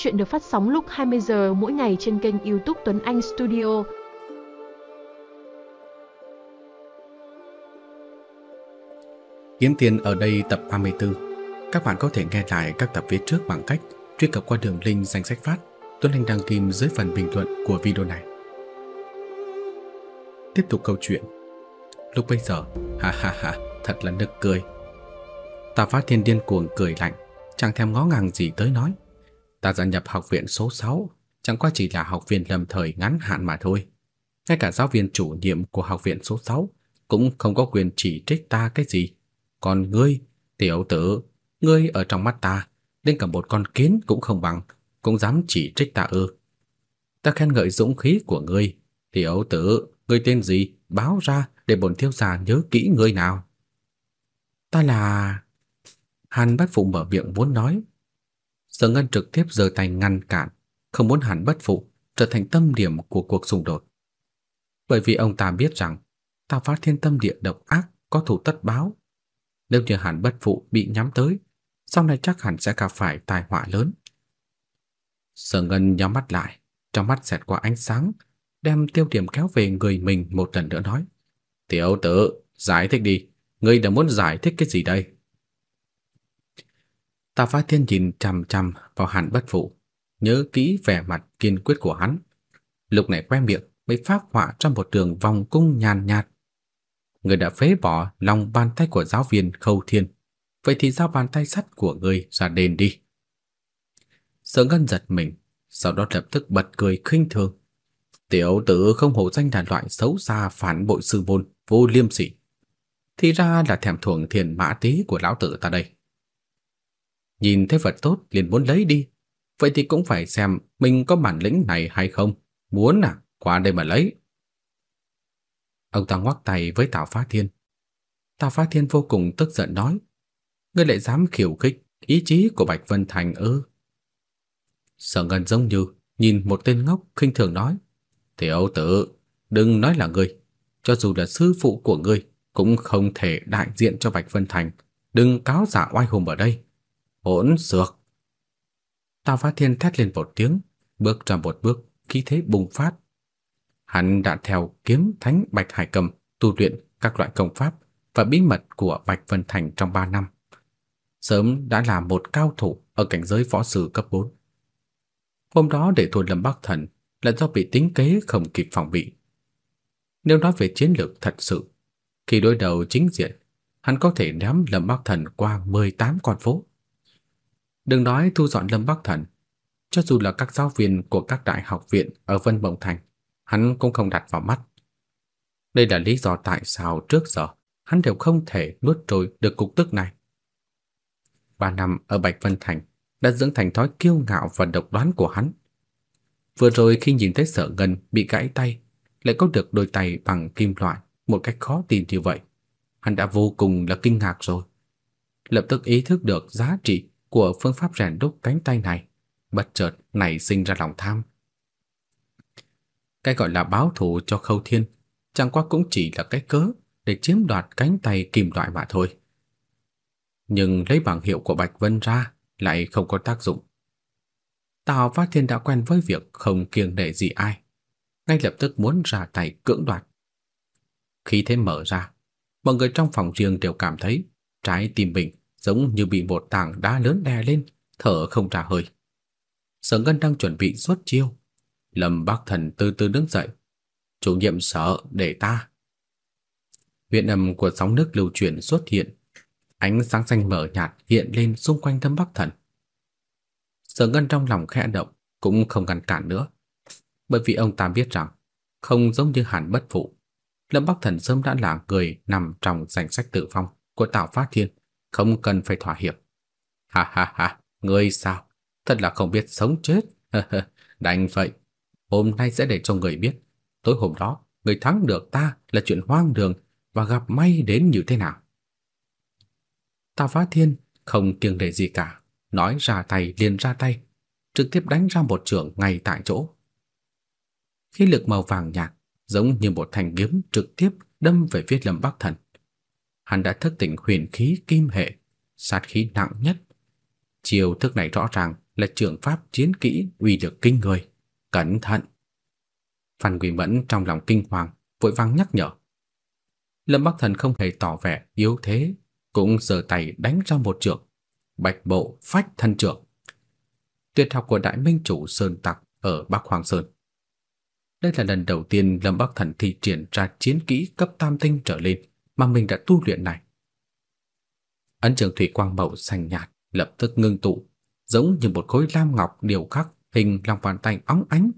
Chuyện được phát sóng lúc 20 giờ mỗi ngày trên kênh YouTube Tuấn Anh Studio. Kiếm tiền ở đây tập 34. Các bạn có thể nghe lại các tập viết trước bằng cách truy cập qua đường link danh sách phát Tuấn Anh đăng kim dưới phần bình luận của video này. Tiếp tục câu chuyện. Lúc bây giờ, ha ha ha, thật là nực cười. Tà Phát Thiên điên cuồng cười lạnh, chẳng thèm ngó ngàng gì tới nói. Ta gia nhập học viện số 6, chẳng qua chỉ là học viên lâm thời ngắn hạn mà thôi. Ngay cả giáo viên chủ nhiệm của học viện số 6 cũng không có quyền chỉ trích ta cái gì. Còn ngươi, tiểu tử, ngươi ở trong mắt ta, đến cả một con kiến cũng không bằng, cũng dám chỉ trích ta ư. Ta khen ngợi dũng khí của ngươi, tiểu tử, ngươi tên gì, báo ra để bổn thiếu gia nhớ kỹ ngươi nào. Ta là... Hàn Bất Phụng mở miệng muốn nói. Sở Ngân trực tiếp giơ tay ngăn cản, không muốn Hàn Bất Phụ trở thành tâm điểm của cuộc xung đột. Bởi vì ông ta biết rằng Tào Phát Thiên tâm địa độc ác có thủ tất báo. Nếu như Hàn Bất Phụ bị nhắm tới, sau này chắc hẳn sẽ gặp phải tai họa lớn. Sở Ngân nhắm mắt lại, trong mắt xẹt qua ánh sáng, đem tiêu điểm kéo về người mình một lần nữa nói: "Tiểu tử, giải thích đi, ngươi đã muốn giải thích cái gì đây?" Tạ Phá Thiên nhìn chằm chằm vào Hàn Bất Phụ, nhớ kỹ vẻ mặt kiên quyết của hắn. Lúc này quen miệng mới phát họa trong một đường vòng cung nhàn nhạt. Người đã phế bỏ lòng bàn tay của giáo viên Khâu Thiên, vậy thì giao bàn tay sắt của người ra đền đi. Sở Ngân giật mình, sau đó lập tức bật cười khinh thường. Tiểu tử không hổ danh là loại xấu xa phản bội sư môn, vô liêm sỉ. Thì ra là thèm thuồng thiền mã tí của lão tử ta đây. Nhìn thấy vật tốt liền muốn lấy đi. Vậy thì cũng phải xem mình có bản lĩnh này hay không. Muốn à, qua đây mà lấy. Ông ta ngoắc tay với Tào Phá Thiên. Tào Phá Thiên vô cùng tức giận nói. Ngươi lại dám khiêu khích ý chí của Bạch Vân Thành ư? Sở Ngân giống như nhìn một tên ngốc khinh thường nói. Tiểu tử, đừng nói là ngươi. Cho dù là sư phụ của ngươi cũng không thể đại diện cho Bạch Vân Thành. Đừng cáo giả oai hùng ở đây. Hỗn xược. Tào phá Thiên thét lên một tiếng, bước ra một bước, khí thế bùng phát. Hắn đã theo kiếm thánh Bạch Hải Cầm tu luyện các loại công pháp và bí mật của Bạch Vân Thành trong 3 năm. Sớm đã là một cao thủ ở cảnh giới võ sư cấp 4. Hôm đó để thua Lâm Bắc Thần là do bị tính kế không kịp phòng bị. Nếu nói về chiến lược thật sự, khi đối đầu chính diện, hắn có thể ném Lâm Bắc Thần qua 18 con phố. Đừng nói thu dọn Lâm Bắc Thần, cho dù là các giáo viên của các đại học viện ở Vân Bồng Thành, hắn cũng không đặt vào mắt. Đây là lý do tại sao trước giờ hắn đều không thể nuốt trôi được cục tức này. Ba năm ở Bạch Vân Thành đã dưỡng thành thói kiêu ngạo và độc đoán của hắn. Vừa rồi khi nhìn thấy Sở Ngân bị gãy tay, lại có được đôi tay bằng kim loại một cách khó tin như vậy, hắn đã vô cùng là kinh ngạc rồi. Lập tức ý thức được giá trị của phương pháp rèn đúc cánh tay này, bất chợt nảy sinh ra lòng tham. Cái gọi là báo thù cho Khâu Thiên, chẳng qua cũng chỉ là cái cớ để chiếm đoạt cánh tay kim loại mà thôi. Nhưng lấy bằng hiệu của Bạch Vân ra lại không có tác dụng. Tào Phát Thiên đã quen với việc không kiêng nể gì ai, ngay lập tức muốn ra tay cưỡng đoạt. Khi thế mở ra, mọi người trong phòng riêng đều cảm thấy trái tim mình giống như bị một tảng đá lớn đè lên, thở không ra hơi. Sở Ngân đang chuẩn bị xuất chiêu, Lâm Bắc Thần từ từ đứng dậy. "Chủ nhiệm sở để ta." Viện âm của sóng nước lưu chuyển xuất hiện, ánh sáng xanh mờ nhạt hiện lên xung quanh Lâm Bắc Thần. Sở Ngân trong lòng khẽ động, cũng không ngăn cản nữa, bởi vì ông ta biết rằng không giống như Hàn Bất Phụ, Lâm Bắc Thần sớm đã là người nằm trong danh sách tử phong của Tào Phát Thiên không cần phải thỏa hiệp. Ha ha ha, ngươi sao? Thật là không biết sống chết. Đành vậy, hôm nay sẽ để cho người biết, tối hôm đó người thắng được ta là chuyện hoang đường và gặp may đến như thế nào. Ta Phá Thiên không kiêng nể gì cả, nói ra tay liền ra tay, trực tiếp đánh ra một trường ngay tại chỗ. Khí lực màu vàng nhạt giống như một thanh kiếm trực tiếp đâm về phía Lâm Bắc Thần hắn đã thức tỉnh huyền khí kim hệ, sát khí nặng nhất. Chiêu thức này rõ ràng là trường pháp chiến kỹ uy lực kinh người, cẩn thận. Phan Quỳ Mẫn trong lòng kinh hoàng, vội vang nhắc nhở. Lâm Bắc Thần không hề tỏ vẻ yếu thế, cũng giơ tay đánh ra một trượng bạch bộ phách thân trượng Tuyệt học của Đại Minh chủ Sơn Tặc ở Bắc Hoàng Sơn. Đây là lần đầu tiên Lâm Bắc Thần thi triển ra chiến kỹ cấp tam tinh trở lên mà mình đã tu luyện này. Ấn trường thủy quang màu xanh nhạt lập tức ngưng tụ, giống như một khối lam ngọc điều khắc hình lòng bàn tay óng ánh,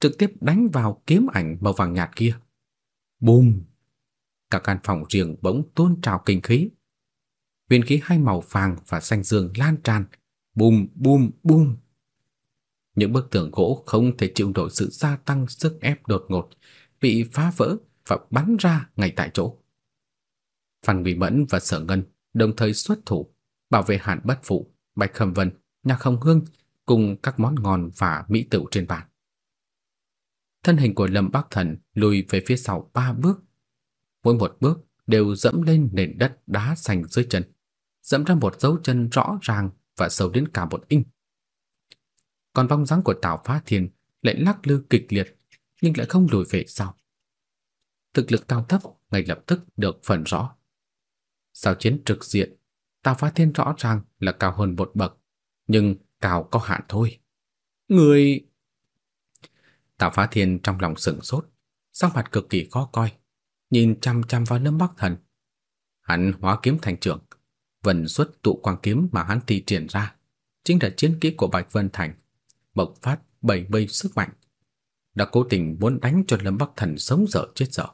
trực tiếp đánh vào kiếm ảnh màu vàng nhạt kia. Bùm! Cả căn phòng riêng bỗng tuôn trào kinh khí. Viên khí hai màu vàng và xanh dương lan tràn, bùm bùm bùm. Những bức tường gỗ không thể chịu nổi sự gia tăng sức ép đột ngột, bị phá vỡ và bắn ra ngay tại chỗ. Phan Bỉ Mẫn và Sở Ngân đồng thời xuất thủ, bảo vệ Hàn Bất Phụ, Bạch Khâm Vân, Nhạc Hồng Hương cùng các món ngon và mỹ tửu trên bàn. Thân hình của Lâm Bắc Thần lùi về phía sau ba bước. Mỗi một bước đều dẫm lên nền đất đá xanh dưới chân, dẫm ra một dấu chân rõ ràng và sâu đến cả một inch. Còn bóng dáng của Tào Phá Thiên lại lắc lư kịch liệt, nhưng lại không lùi về sau. Thực lực cao thấp ngay lập tức được phần rõ. Sau chiến trực diện, Tào Phá Thiên rõ ràng là cao hơn một bậc, nhưng cao có hạn thôi. Người... Tào Phá Thiên trong lòng sửng sốt, sắc mặt cực kỳ khó coi, nhìn chăm chăm vào Lâm Bắc Thần. Hắn hóa kiếm thành trưởng, vận xuất tụ quang kiếm mà hắn thi triển ra, chính là chiến kỹ của Bạch Vân Thành, bộc phát bảy mươi sức mạnh, đã cố tình muốn đánh cho Lâm Bắc Thần sống dở chết dở.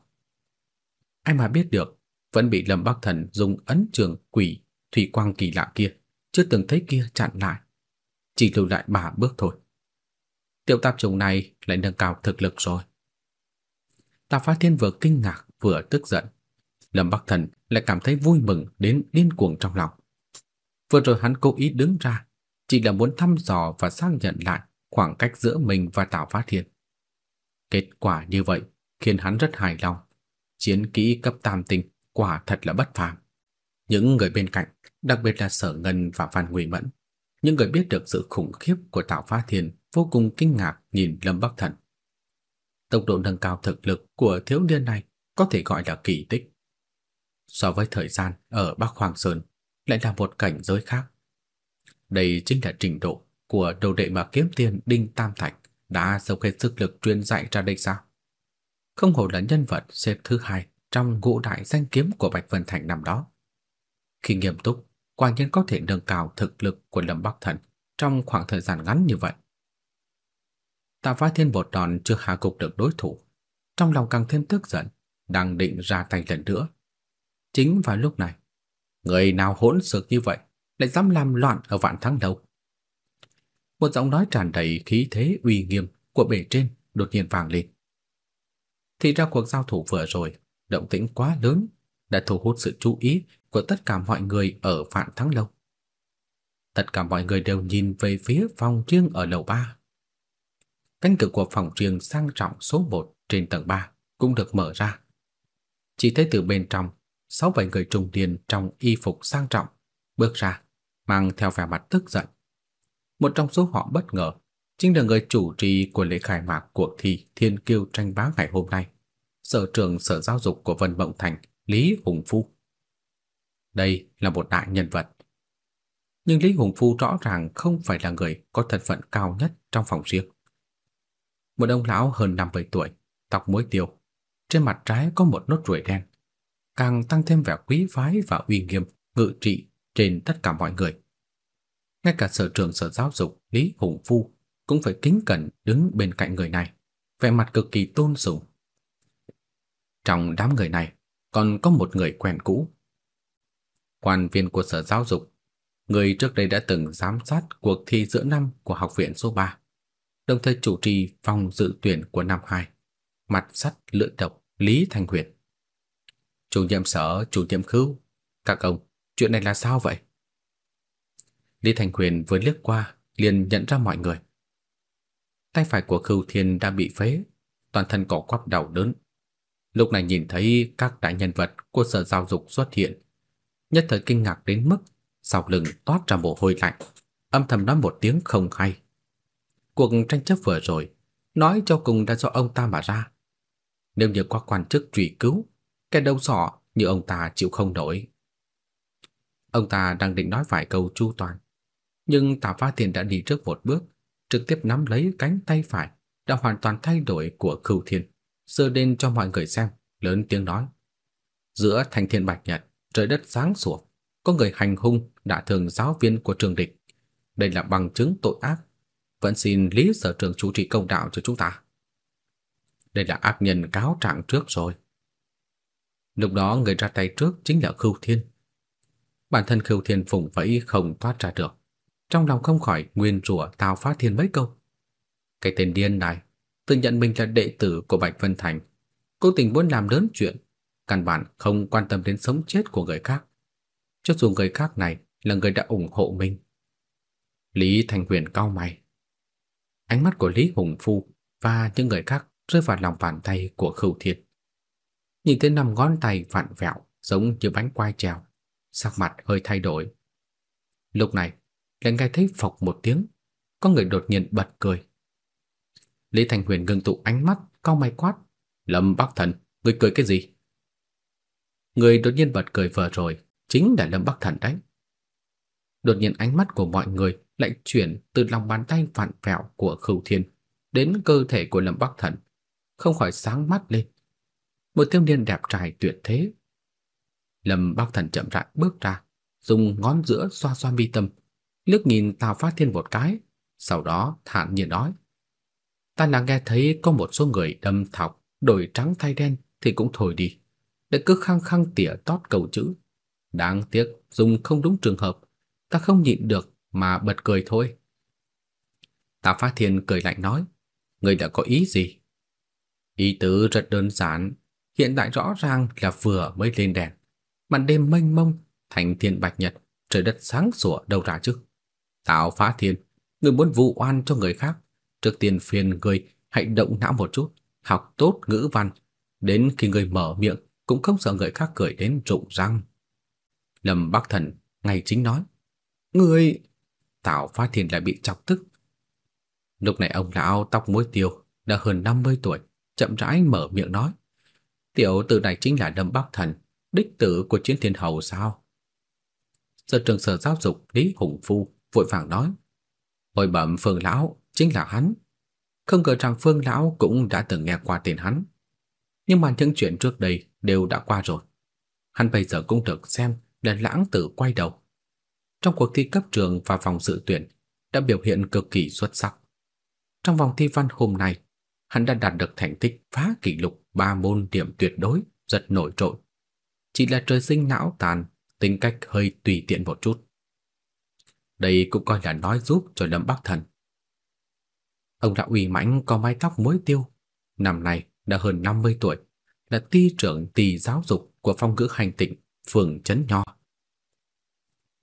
Ai mà biết được, vẫn bị Lâm Bắc Thần dùng ấn trường quỷ thủy quang kỳ lạ kia, chưa từng thấy kia chặn lại, chỉ lùi lại ba bước thôi. Tiểu tạp trùng này lại nâng cao thực lực rồi. Tạp Phá Thiên vừa kinh ngạc vừa tức giận. Lâm Bắc Thần lại cảm thấy vui mừng đến điên cuồng trong lòng. Vừa rồi hắn cố ý đứng ra, chỉ là muốn thăm dò và xác nhận lại khoảng cách giữa mình và Tào Phá Thiên. Kết quả như vậy khiến hắn rất hài lòng. Chiến kỹ cấp tam tinh quả thật là bất phàm. Những người bên cạnh, đặc biệt là Sở Ngân và Phan Ngụy Mẫn, những người biết được sự khủng khiếp của Tào Phá Thiên vô cùng kinh ngạc nhìn Lâm Bắc Thần. Tốc độ nâng cao thực lực của thiếu niên này có thể gọi là kỳ tích. So với thời gian ở Bắc Hoàng Sơn lại là một cảnh giới khác. Đây chính là trình độ của đầu đệ mà kiếm tiền Đinh Tam Thạch đã dốc hết sức lực truyền dạy ra đây sao? Không hổ là nhân vật xếp thứ hai trong ngũ đại danh kiếm của Bạch Vân Thành năm đó. Khi nghiêm túc, quả nhiên có thể nâng cao thực lực của Lâm Bắc Thần trong khoảng thời gian ngắn như vậy. Tạ Phá Thiên bột đòn chưa hạ cục được đối thủ, trong lòng càng thêm tức giận, đang định ra tay lần nữa. Chính vào lúc này, người nào hỗn xược như vậy lại dám làm loạn ở vạn thắng đầu. Một giọng nói tràn đầy khí thế uy nghiêm của bề trên đột nhiên vang lên. Thì ra cuộc giao thủ vừa rồi, động tĩnh quá lớn đã thu hút sự chú ý của tất cả mọi người ở Vạn Thắng Lâu. Tất cả mọi người đều nhìn về phía phòng riêng ở lầu 3. Cánh cửa của phòng riêng sang trọng số 1 trên tầng 3 cũng được mở ra. Chỉ thấy từ bên trong, sáu bảy người trung niên trong y phục sang trọng bước ra, mang theo vẻ mặt tức giận. Một trong số họ bất ngờ chính là người chủ trì của lễ khai mạc cuộc thi Thiên Kiêu tranh bá ngày hôm nay, sở trưởng sở giáo dục của Vân Mộng Thành, Lý Hùng Phu. Đây là một đại nhân vật. Nhưng Lý Hùng Phu rõ ràng không phải là người có thân phận cao nhất trong phòng riêng. Một ông lão hơn 50 tuổi, tóc muối tiêu, trên mặt trái có một nốt ruồi đen, càng tăng thêm vẻ quý phái và uy nghiêm ngự trị trên tất cả mọi người. Ngay cả sở trưởng sở giáo dục Lý Hùng Phu cũng phải kính cẩn đứng bên cạnh người này, vẻ mặt cực kỳ tôn sùng. Trong đám người này còn có một người quen cũ. Quan viên của sở giáo dục, người trước đây đã từng giám sát cuộc thi giữa năm của học viện số 3, đồng thời chủ trì phòng dự tuyển của năm 2, mặt sắt lưỡi độc Lý Thanh Huyền. Chủ nhiệm sở, chủ nhiệm khưu, các ông, chuyện này là sao vậy? Lý Thanh Huyền vừa liếc qua, liền nhận ra mọi người. Tay phải của Khưu Thiên đã bị phế, toàn thân cỏ quắp đau đớn. Lúc này nhìn thấy các đại nhân vật của sở giáo dục xuất hiện, nhất thời kinh ngạc đến mức sau lưng toát ra mồ hôi lạnh, âm thầm nói một tiếng không hay. Cuộc tranh chấp vừa rồi, nói cho cùng đã do ông ta mà ra. Nếu như có quan chức truy cứu, cái đầu sỏ như ông ta chịu không nổi. Ông ta đang định nói vài câu chu toàn, nhưng Tạ Pha Tiền đã đi trước một bước, trực tiếp nắm lấy cánh tay phải đã hoàn toàn thay đổi của khưu Thiên, giơ lên cho mọi người xem, lớn tiếng nói: "Giữa thành thiên bạch nhật, trời đất sáng sủa, có người hành hung đã thường giáo viên của trường địch. Đây là bằng chứng tội ác, vẫn xin Lý Sở Trường chủ trì công đạo cho chúng ta." Đây là ác nhân cáo trạng trước rồi. Lúc đó người ra tay trước chính là Khưu Thiên. Bản thân Khưu Thiên phụng vẫy không thoát ra được. Trong lòng không khỏi nguyên rủa Tào Phát Thiên mấy câu. Cái tên điên này, tự nhận mình là đệ tử của Bạch Vân Thành, cố tình muốn làm lớn chuyện, căn bản không quan tâm đến sống chết của người khác. Cho dù người khác này là người đã ủng hộ mình. Lý Thành Huyền cau mày. Ánh mắt của Lý Hùng Phu và những người khác rơi vào lòng bàn tay của Khâu Thiên. Nhìn thấy năm ngón tay vặn vẹo giống như bánh quai trèo, sắc mặt hơi thay đổi. Lúc này, lại nghe thấy phộc một tiếng, có người đột nhiên bật cười. Lý Thành Huyền ngưng tụ ánh mắt, cau mày quát, "Lâm Bắc Thần, ngươi cười cái gì?" Người đột nhiên bật cười vừa rồi chính là Lâm Bắc Thần đấy. Đột nhiên ánh mắt của mọi người lại chuyển từ lòng bàn tay vặn vẹo của Khâu Thiên đến cơ thể của Lâm Bắc Thần, không khỏi sáng mắt lên. Một thiếu niên đẹp trai tuyệt thế. Lâm Bắc Thần chậm rãi bước ra, dùng ngón giữa xoa xoa mi tâm, liếc nhìn Tào Phát Thiên một cái, sau đó thản nhiên nói: "Ta là nghe thấy có một số người đâm thọc, đổi trắng thay đen thì cũng thôi đi, để cứ khăng khăng tỉa tót cầu chữ. Đáng tiếc dùng không đúng trường hợp, ta không nhịn được mà bật cười thôi." Tào Phá Thiên cười lạnh nói: người đã có ý gì?" Ý tứ rất đơn giản, hiện tại rõ ràng là vừa mới lên đèn, màn đêm mênh mông, thành thiên bạch nhật, trời đất sáng sủa đâu ra chứ. Tạo phá thiên, người muốn vụ oan cho người khác, trước tiên phiền người hãy động não một chút, học tốt ngữ văn, đến khi người mở miệng cũng không sợ người khác cười đến rụng răng. Lâm Bắc Thần ngay chính nói, người Tạo Phát thiên lại bị chọc tức. Lúc này ông lão tóc muối tiêu đã hơn 50 tuổi, chậm rãi mở miệng nói: "Tiểu tử này chính là Lâm Bắc Thần, đích tử của Chiến Thiên Hầu sao?" Sở trường sở giáo dục Lý Hùng Phu vội vàng nói: "Hồi bẩm phường lão, chính là hắn." Không ngờ rằng Phương lão cũng đã từng nghe qua tên hắn. Nhưng mà những chuyện trước đây đều đã qua rồi. Hắn bây giờ cũng được xem là lãng tử quay đầu. Trong cuộc thi cấp trường và vòng dự tuyển đã biểu hiện cực kỳ xuất sắc. Trong vòng thi văn hôm nay, hắn đã đạt được thành tích phá kỷ lục ba môn điểm tuyệt đối, rất nổi trội. Chỉ là trời sinh não tàn, tính cách hơi tùy tiện một chút. Đây cũng coi là nói giúp cho Lâm Bắc Thần. Ông đã ủy mãnh có mái tóc muối tiêu, năm nay đã hơn 50 tuổi, là ty trưởng ty giáo dục của phong ngữ hành tỉnh phường Trấn Nho.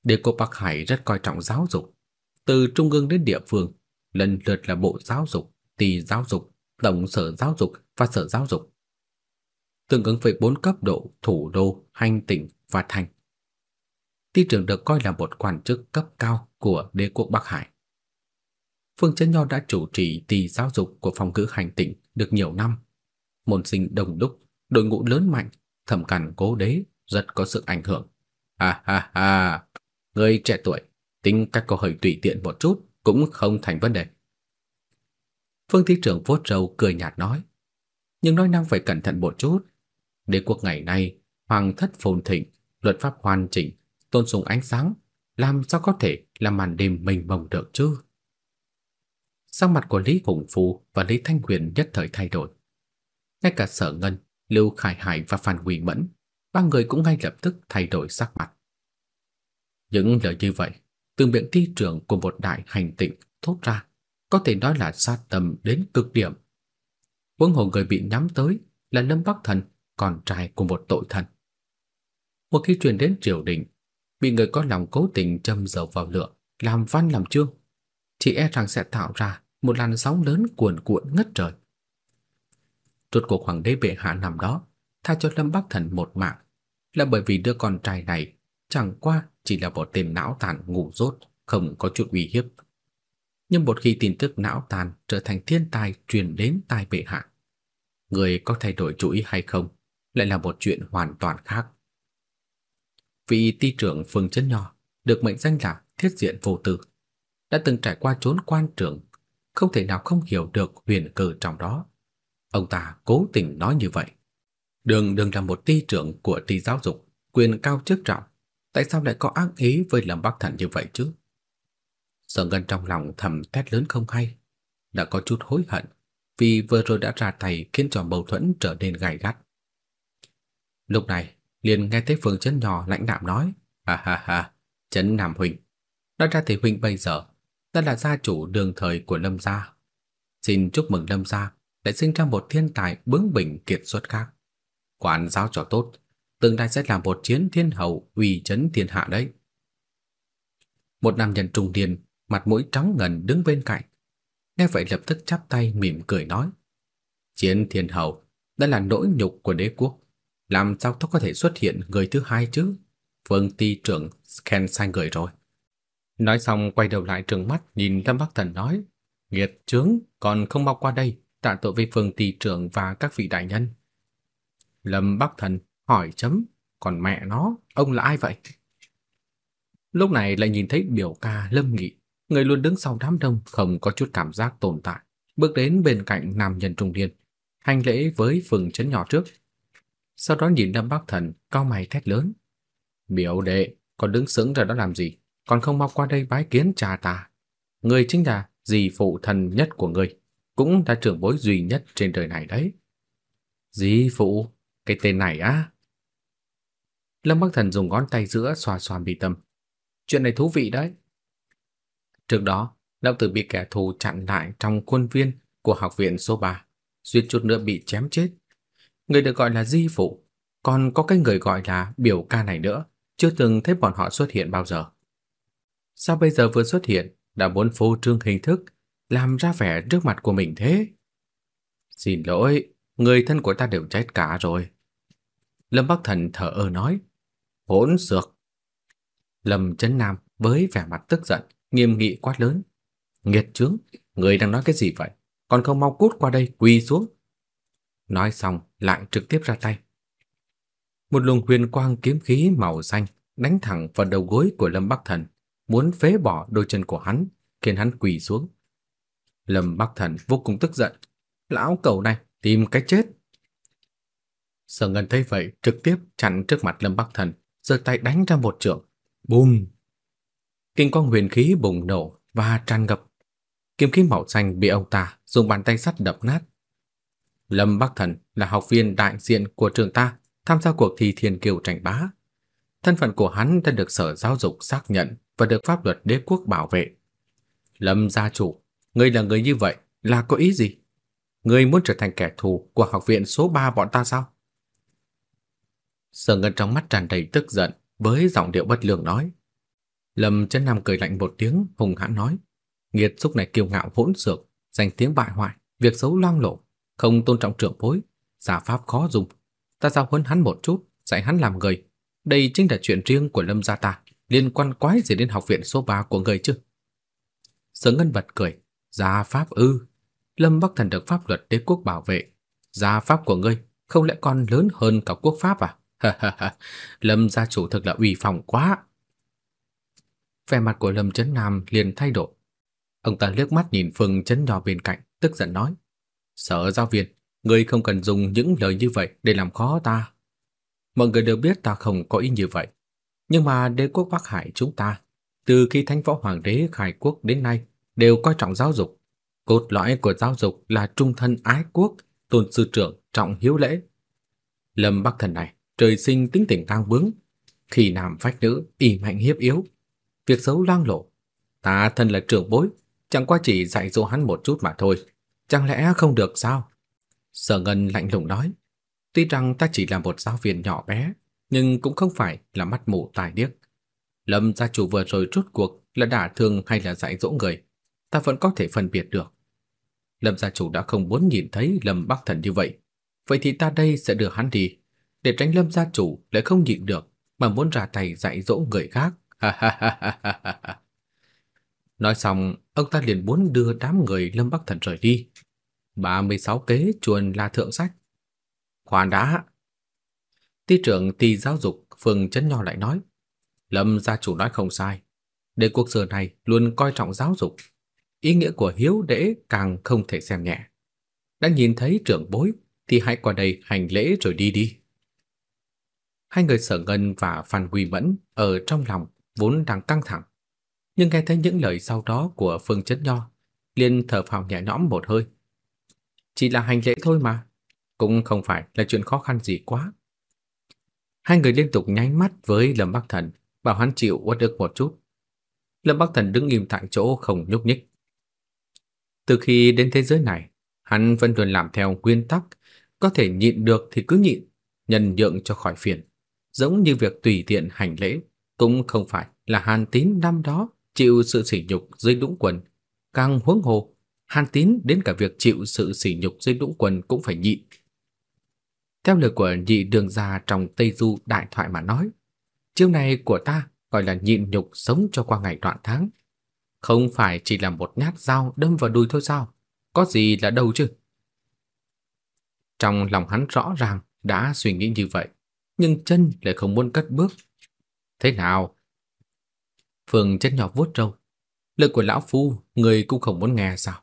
Đế quốc Bắc Hải rất coi trọng giáo dục, từ trung ương đến địa phương, lần lượt là bộ giáo dục, ty giáo dục, tổng sở giáo dục và sở giáo dục. Tương ứng với bốn cấp độ thủ đô, hành tỉnh và thành. Ty trưởng được coi là một quan chức cấp cao của đế quốc Bắc Hải. Phương Chấn Nho đã chủ trì tỷ giáo dục của phòng cử hành tỉnh được nhiều năm. Môn sinh đông đúc, đội ngũ lớn mạnh, thẩm cản cố đế, rất có sự ảnh hưởng. Ha ha ha, người trẻ tuổi, tính cách có hơi tùy tiện một chút cũng không thành vấn đề. Phương thị trưởng vốt râu cười nhạt nói, nhưng nói năng phải cẩn thận một chút. Đế quốc ngày nay, hoàng thất phồn thịnh, luật pháp hoàn chỉnh, tôn sùng ánh sáng, làm sao có thể làm màn đêm mình mông được chứ? Sắc mặt của Lý Hùng Phu và Lý Thanh Huyền nhất thời thay đổi. Ngay cả Sở Ngân, Lưu Khải Hải và Phan Quỳ Mẫn, ba người cũng ngay lập tức thay đổi sắc mặt. Những lời như vậy, từ miệng thi trưởng của một đại hành tịnh thốt ra, có thể nói là sát tâm đến cực điểm. Huống hồ người bị nhắm tới là Lâm Bắc Thần, con trai của một tội thần. Một khi truyền đến triều đình, bị người có lòng cố tình châm dầu vào lửa, làm văn làm chương, chỉ e rằng sẽ tạo ra một làn sóng lớn cuồn cuộn ngất trời. Rốt cuộc hoàng đế bệ hạ nằm đó, tha cho Lâm Bắc Thần một mạng, là bởi vì đứa con trai này chẳng qua chỉ là một tên não tàn ngu dốt, không có chút uy hiếp. Nhưng một khi tin tức não tàn trở thành thiên tai truyền đến tai bệ hạ, người có thay đổi chủ ý hay không lại là một chuyện hoàn toàn khác. Vị ty trưởng phường Trấn Nho được mệnh danh là Thiết Diện Vô Tư, đã từng trải qua trốn quan trưởng, không thể nào không hiểu được huyền cơ trong đó. Ông ta cố tình nói như vậy. Đường Đường là một ty trưởng của ty giáo dục, quyền cao chức trọng, tại sao lại có ác ý với Lâm Bắc Thần như vậy chứ? Sở Ngân trong lòng thầm thét lớn không hay, đã có chút hối hận vì vừa rồi đã ra tay khiến cho mâu thuẫn trở nên gay gắt. Lúc này, liền nghe thấy Phương Chấn nhỏ lãnh đạm nói: "Ha ha ha, Chấn Nam huynh, nói ra thì huynh bây giờ ta là gia chủ đường thời của Lâm gia. Xin chúc mừng Lâm gia lại sinh ra một thiên tài bướng bỉnh kiệt xuất khác. Quản giáo cho tốt, tương lai sẽ là một chiến thiên hậu uy chấn thiên hạ đấy." Một nam nhân trung niên, mặt mũi trắng ngần đứng bên cạnh, nghe vậy lập tức chắp tay mỉm cười nói: "Chiến thiên hậu, đã là nỗi nhục của đế quốc." làm sao tôi có thể xuất hiện người thứ hai chứ? Vương ty trưởng khen sai người rồi. Nói xong quay đầu lại trừng mắt nhìn Lâm Bắc Thần nói, nghiệt chướng, còn không mau qua đây, tạ tội với Phương ty trưởng và các vị đại nhân. Lâm Bắc Thần hỏi chấm, còn mẹ nó, ông là ai vậy? Lúc này lại nhìn thấy biểu ca Lâm Nghị, người luôn đứng sau đám đông không có chút cảm giác tồn tại, bước đến bên cạnh nam nhân trung niên, hành lễ với Phương trấn nhỏ trước sau đó nhìn Lâm Bắc Thần, cau mày thét lớn. Biểu đệ, còn đứng sững ra đó làm gì? Còn không mau qua đây bái kiến cha ta. Người chính là dì phụ thần nhất của người, cũng là trưởng bối duy nhất trên đời này đấy. Dì phụ? Cái tên này á? Lâm Bắc Thần dùng ngón tay giữa xoa xoa bị tâm. Chuyện này thú vị đấy. Trước đó, lão tử bị kẻ thù chặn lại trong khuôn viên của học viện số 3, suýt chút nữa bị chém chết người được gọi là di phụ, còn có cái người gọi là biểu ca này nữa, chưa từng thấy bọn họ xuất hiện bao giờ. Sao bây giờ vừa xuất hiện đã muốn phô trương hình thức, làm ra vẻ trước mặt của mình thế? Xin lỗi, người thân của ta đều chết cả rồi. Lâm Bắc Thần thở ơ nói, hỗn xược. Lâm Chấn Nam với vẻ mặt tức giận, nghiêm nghị quát lớn. Nghiệt chướng, người đang nói cái gì vậy? Còn không mau cút qua đây, quỳ xuống. Nói xong, lại trực tiếp ra tay. Một luồng huyền quang kiếm khí màu xanh đánh thẳng vào đầu gối của Lâm Bắc Thần, muốn phế bỏ đôi chân của hắn, khiến hắn quỳ xuống. Lâm Bắc Thần vô cùng tức giận, lão cẩu này tìm cái chết. Sở Ngân thấy vậy, trực tiếp chặn trước mặt Lâm Bắc Thần, giơ tay đánh ra một trượng. Bùm! Kinh quang huyền khí bùng nổ và tràn ngập. Kiếm khí màu xanh bị ông ta dùng bàn tay sắt đập nát, Lâm Bắc Thần là học viên đại diện của trường ta tham gia cuộc thi thiên kiều tranh bá. Thân phận của hắn đã được Sở Giáo dục xác nhận và được pháp luật đế quốc bảo vệ. Lâm gia chủ, ngươi là người như vậy là có ý gì? Ngươi muốn trở thành kẻ thù của học viện số 3 bọn ta sao? Sở Ngân trong mắt tràn đầy tức giận với giọng điệu bất lương nói. Lâm Chân Nam cười lạnh một tiếng, hùng hãn nói: "Nghiệt xúc này kiêu ngạo hỗn xược, danh tiếng bại hoại, việc xấu loang lổ, không tôn trọng trưởng bối, giả pháp khó dùng. Ta giao huấn hắn một chút, dạy hắn làm người. Đây chính là chuyện riêng của Lâm gia ta, liên quan quái gì đến học viện số 3 của người chứ? Sở Ngân bật cười, gia pháp ư? Lâm Bắc Thần được pháp luật đế quốc bảo vệ, gia pháp của ngươi không lẽ còn lớn hơn cả quốc pháp à? Ha ha ha, Lâm gia chủ thật là uy phong quá. Vẻ mặt của Lâm Chấn Nam liền thay đổi. Ông ta liếc mắt nhìn Phương Chấn nhỏ bên cạnh, tức giận nói: Sở giáo viên, ngươi không cần dùng những lời như vậy để làm khó ta. Mọi người đều biết ta không có ý như vậy. Nhưng mà đế quốc Bắc Hải chúng ta, từ khi Thánh Võ Hoàng đế khai quốc đến nay, đều coi trọng giáo dục. Cốt lõi của giáo dục là trung thân ái quốc, tôn sư trưởng, trọng hiếu lễ. Lâm Bắc Thần này, trời sinh tính tình căng bướng, khi nam phách nữ, y mạnh hiếp yếu. Việc xấu loang lộ. Ta thân là trưởng bối, chẳng qua chỉ dạy dỗ hắn một chút mà thôi. Chẳng lẽ không được sao? Sở Ngân lạnh lùng nói. Tuy rằng ta chỉ là một giáo viên nhỏ bé, nhưng cũng không phải là mắt mù tài điếc. Lâm gia chủ vừa rồi rốt cuộc là đả thương hay là dạy dỗ người, ta vẫn có thể phân biệt được. Lâm gia chủ đã không muốn nhìn thấy Lâm Bắc Thần như vậy, vậy thì ta đây sẽ đưa hắn đi, để tránh Lâm gia chủ lại không nhịn được mà muốn ra tay dạy dỗ người khác. Ha ha ha ha ha. Nói xong, ông ta liền muốn đưa đám người Lâm Bắc Thần rời đi. 36 kế chuồn là thượng sách. Khoan đã. Ty trưởng thì giáo dục phường Trấn Nho lại nói. Lâm gia chủ nói không sai. đế quốc giờ này luôn coi trọng giáo dục. Ý nghĩa của hiếu đễ càng không thể xem nhẹ. Đã nhìn thấy trưởng bối thì hãy qua đây hành lễ rồi đi đi. Hai người sở ngân và Phan Huy Mẫn ở trong lòng vốn đang căng thẳng. Nhưng nghe thấy những lời sau đó của Phương Chấn Nho, liền thở phào nhẹ nhõm một hơi. Chỉ là hành lễ thôi mà, cũng không phải là chuyện khó khăn gì quá. Hai người liên tục nháy mắt với Lâm Bắc Thần, bảo hắn chịu uất ức một chút. Lâm Bắc Thần đứng im tại chỗ không nhúc nhích. Từ khi đến thế giới này, hắn vẫn luôn làm theo nguyên tắc, có thể nhịn được thì cứ nhịn, nhân nhượng cho khỏi phiền. Giống như việc tùy tiện hành lễ, cũng không phải là Hàn Tín năm đó chịu sự sỉ nhục dưới đũng quần, càng huống hồ, Hàn Tín đến cả việc chịu sự sỉ nhục dưới đũng quần cũng phải nhịn. Theo lời của nhị đường gia trong Tây Du đại thoại mà nói, chiêu này của ta gọi là nhịn nhục sống cho qua ngày đoạn tháng. Không phải chỉ là một nhát dao đâm vào đùi thôi sao? Có gì là đâu chứ? Trong lòng hắn rõ ràng đã suy nghĩ như vậy, nhưng chân lại không muốn cất bước. Thế nào? Phương chân nhỏ vuốt râu. Lời của lão phu, người cũng không muốn nghe sao?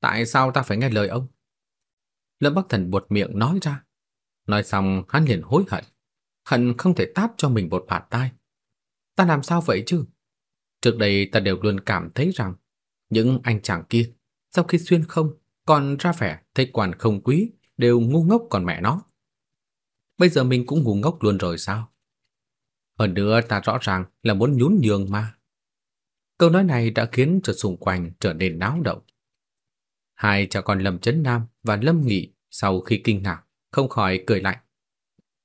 Tại sao ta phải nghe lời ông? Lâm Bắc Thần buột miệng nói ra. Nói xong, hắn liền hối hận. Hận không thể tát cho mình một bạt tai. Ta làm sao vậy chứ? Trước đây ta đều luôn cảm thấy rằng, những anh chàng kia, sau khi xuyên không, còn ra vẻ thấy quan không quý, đều ngu ngốc còn mẹ nó. Bây giờ mình cũng ngu ngốc luôn rồi sao? Hơn nữa ta rõ ràng là muốn nhún nhường mà. Câu nói này đã khiến cho xung quanh trở nên náo động. Hai cha con Lâm Chấn Nam và Lâm Nghị sau khi kinh ngạc không khỏi cười lạnh.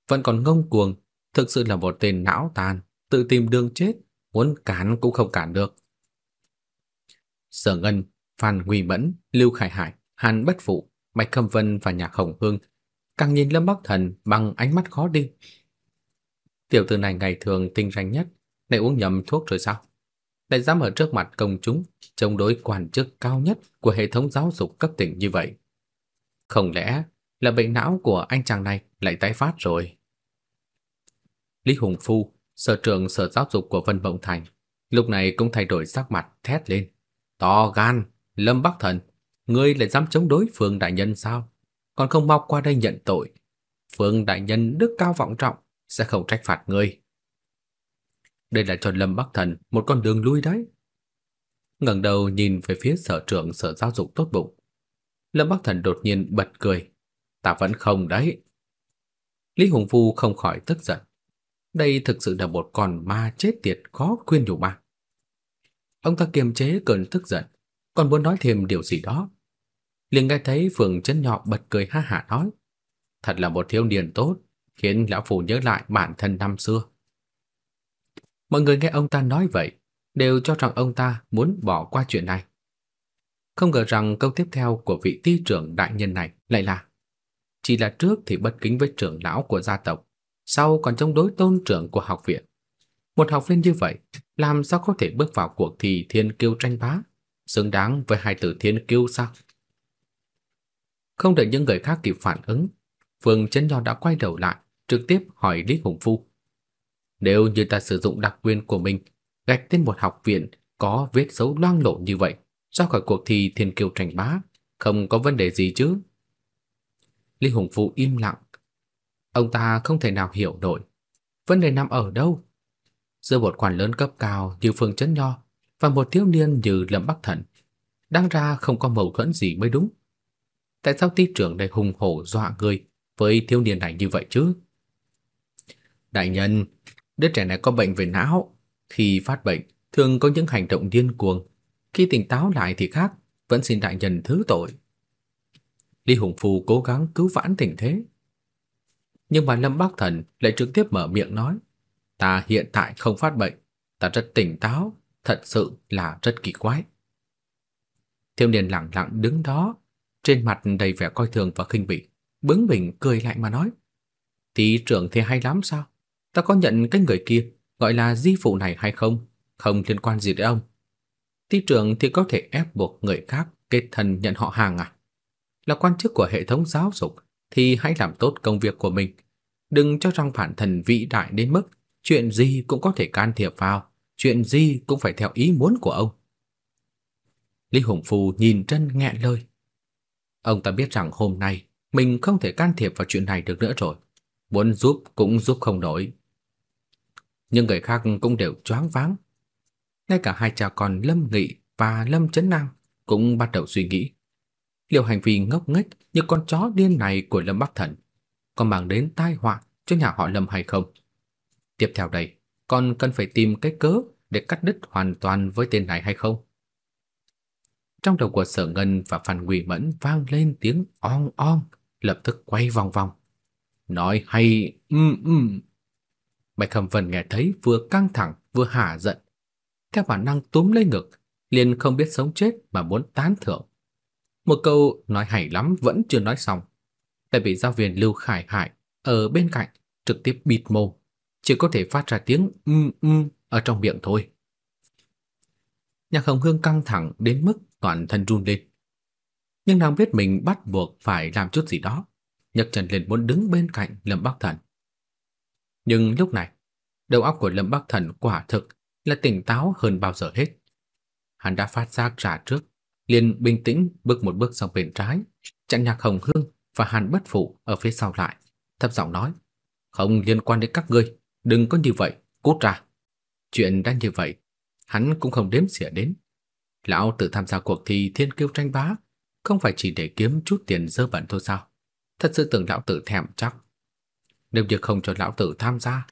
Vẫn còn ngông cuồng, thực sự là một tên não tàn, tự tìm đường chết, muốn cản cũng không cản được. Sở Ngân, Phan Nguy Mẫn, Lưu Khải Hải, Hàn Bất Phụ, Bạch Khâm Vân và Nhạc Hồng Hương càng nhìn Lâm Bắc Thần bằng ánh mắt khó đi. Tiểu tử này ngày thường tinh ranh nhất, lại uống nhầm thuốc rồi sao? Lại dám ở trước mặt công chúng chống đối quan chức cao nhất của hệ thống giáo dục cấp tỉnh như vậy. Không lẽ là bệnh não của anh chàng này lại tái phát rồi? Lý Hùng Phu, sở trưởng sở giáo dục của Vân Bộng Thành, lúc này cũng thay đổi sắc mặt thét lên. To gan, Lâm Bắc Thần, ngươi lại dám chống đối Phương Đại Nhân sao? Còn không mau qua đây nhận tội. Phương Đại Nhân đức cao vọng trọng, sẽ không trách phạt ngươi. Đây là cho Lâm Bắc Thần một con đường lui đấy. ngẩng đầu nhìn về phía sở trưởng sở giáo dục tốt bụng. Lâm Bắc Thần đột nhiên bật cười. Ta vẫn không đấy. Lý Hùng Phu không khỏi tức giận. Đây thực sự là một con ma chết tiệt khó khuyên nhủ mà. Ông ta kiềm chế cơn tức giận, còn muốn nói thêm điều gì đó. liền nghe thấy Phượng chân nhỏ bật cười ha hả nói. Thật là một thiếu niên tốt, khiến lão phu nhớ lại bản thân năm xưa. Mọi người nghe ông ta nói vậy, đều cho rằng ông ta muốn bỏ qua chuyện này. Không ngờ rằng câu tiếp theo của vị ty trưởng đại nhân này lại là chỉ là trước thì bất kính với trưởng lão của gia tộc, sau còn chống đối tôn trưởng của học viện. Một học viên như vậy, làm sao có thể bước vào cuộc thi thiên kiêu tranh bá, xứng đáng với hai từ thiên kiêu sao? Không đợi những người khác kịp phản ứng, Phương Chấn Nho đã quay đầu lại, trực tiếp hỏi Lý Hùng Phu. Nếu như ta sử dụng đặc quyền của mình, gạch tên một học viện có vết xấu loang lổ như vậy, ra khỏi cuộc thi thiên kiêu tranh bá, không có vấn đề gì chứ? Lý Hùng Vũ im lặng. Ông ta không thể nào hiểu nổi. Vấn đề nằm ở đâu? Giữa một quản lớn cấp cao như Phương Chấn Nho và một thiếu niên như Lâm Bắc Thần, đáng ra không có mâu thuẫn gì mới đúng. Tại sao ty trưởng lại hùng hổ dọa người với thiếu niên này như vậy chứ? Đại nhân, đứa trẻ này có bệnh về não, khi phát bệnh thường có những hành động điên cuồng, khi tỉnh táo lại thì khác, vẫn xin đại nhân thứ tội. Lý Hùng Phu cố gắng cứu vãn tình thế. Nhưng mà Lâm Bắc Thần lại trực tiếp mở miệng nói, ta hiện tại không phát bệnh, ta rất tỉnh táo, thật sự là rất kỳ quái. Thiếu niên lặng lặng đứng đó, trên mặt đầy vẻ coi thường và khinh bỉ, bướng bỉnh cười lạnh mà nói: "Tí trưởng thì hay lắm sao? Ta có nhận cái người kia gọi là di phụ này hay không, không liên quan gì đến ông." Tỷ trưởng thì có thể ép buộc người khác kết thân nhận họ hàng à? Là quan chức của hệ thống giáo dục thì hãy làm tốt công việc của mình. Đừng cho rằng bản thân vĩ đại đến mức chuyện gì cũng có thể can thiệp vào, chuyện gì cũng phải theo ý muốn của ông. Lý Hùng Phu nhìn chân nghẹn lời. Ông ta biết rằng hôm nay mình không thể can thiệp vào chuyện này được nữa rồi. Muốn giúp cũng giúp không nổi. Nhưng người khác cũng đều choáng váng. Ngay cả hai cha con Lâm Nghị và Lâm Chấn Nam cũng bắt đầu suy nghĩ. Liệu hành vi ngốc nghếch như con chó điên này của Lâm Bắc Thần có mang đến tai họa cho nhà họ Lâm hay không? Tiếp theo đây, còn cần phải tìm cái cớ để cắt đứt hoàn toàn với tên này hay không? Trong đầu của Sở Ngân và Phan Quỳ Mẫn vang lên tiếng ong ong, lập tức quay vòng vòng. Nói hay, ừm ừm. Bạch Khâm Vân nghe thấy vừa căng thẳng vừa hả giận. Theo bản năng túm lấy ngực, liền không biết sống chết mà muốn tán thưởng. Một câu nói hay lắm vẫn chưa nói xong. Tại vì giáo viên Lưu Khải Hải ở bên cạnh trực tiếp bịt mồm, chỉ có thể phát ra tiếng ưm ưm ở trong miệng thôi. Nhạc Hồng Hương căng thẳng đến mức toàn thân run lên. Nhưng nàng biết mình bắt buộc phải làm chút gì đó, nhấc chân lên muốn đứng bên cạnh Lâm Bắc Thần. Nhưng lúc này, đầu óc của Lâm Bắc Thần quả thực là tỉnh táo hơn bao giờ hết. Hắn đã phát giác ra trước, liền bình tĩnh bước một bước sang bên trái, chặn Nhạc Hồng Hương và Hàn Bất Phụ ở phía sau lại, thấp giọng nói: "Không liên quan đến các ngươi, đừng có như vậy, cút ra." Chuyện đã như vậy, hắn cũng không đếm xỉa đến. Lão tự tham gia cuộc thi thiên kiêu tranh bá, không phải chỉ để kiếm chút tiền dơ bẩn thôi sao? Thật sự tưởng lão tử thèm chắc. Nếu như không cho lão tử tham gia,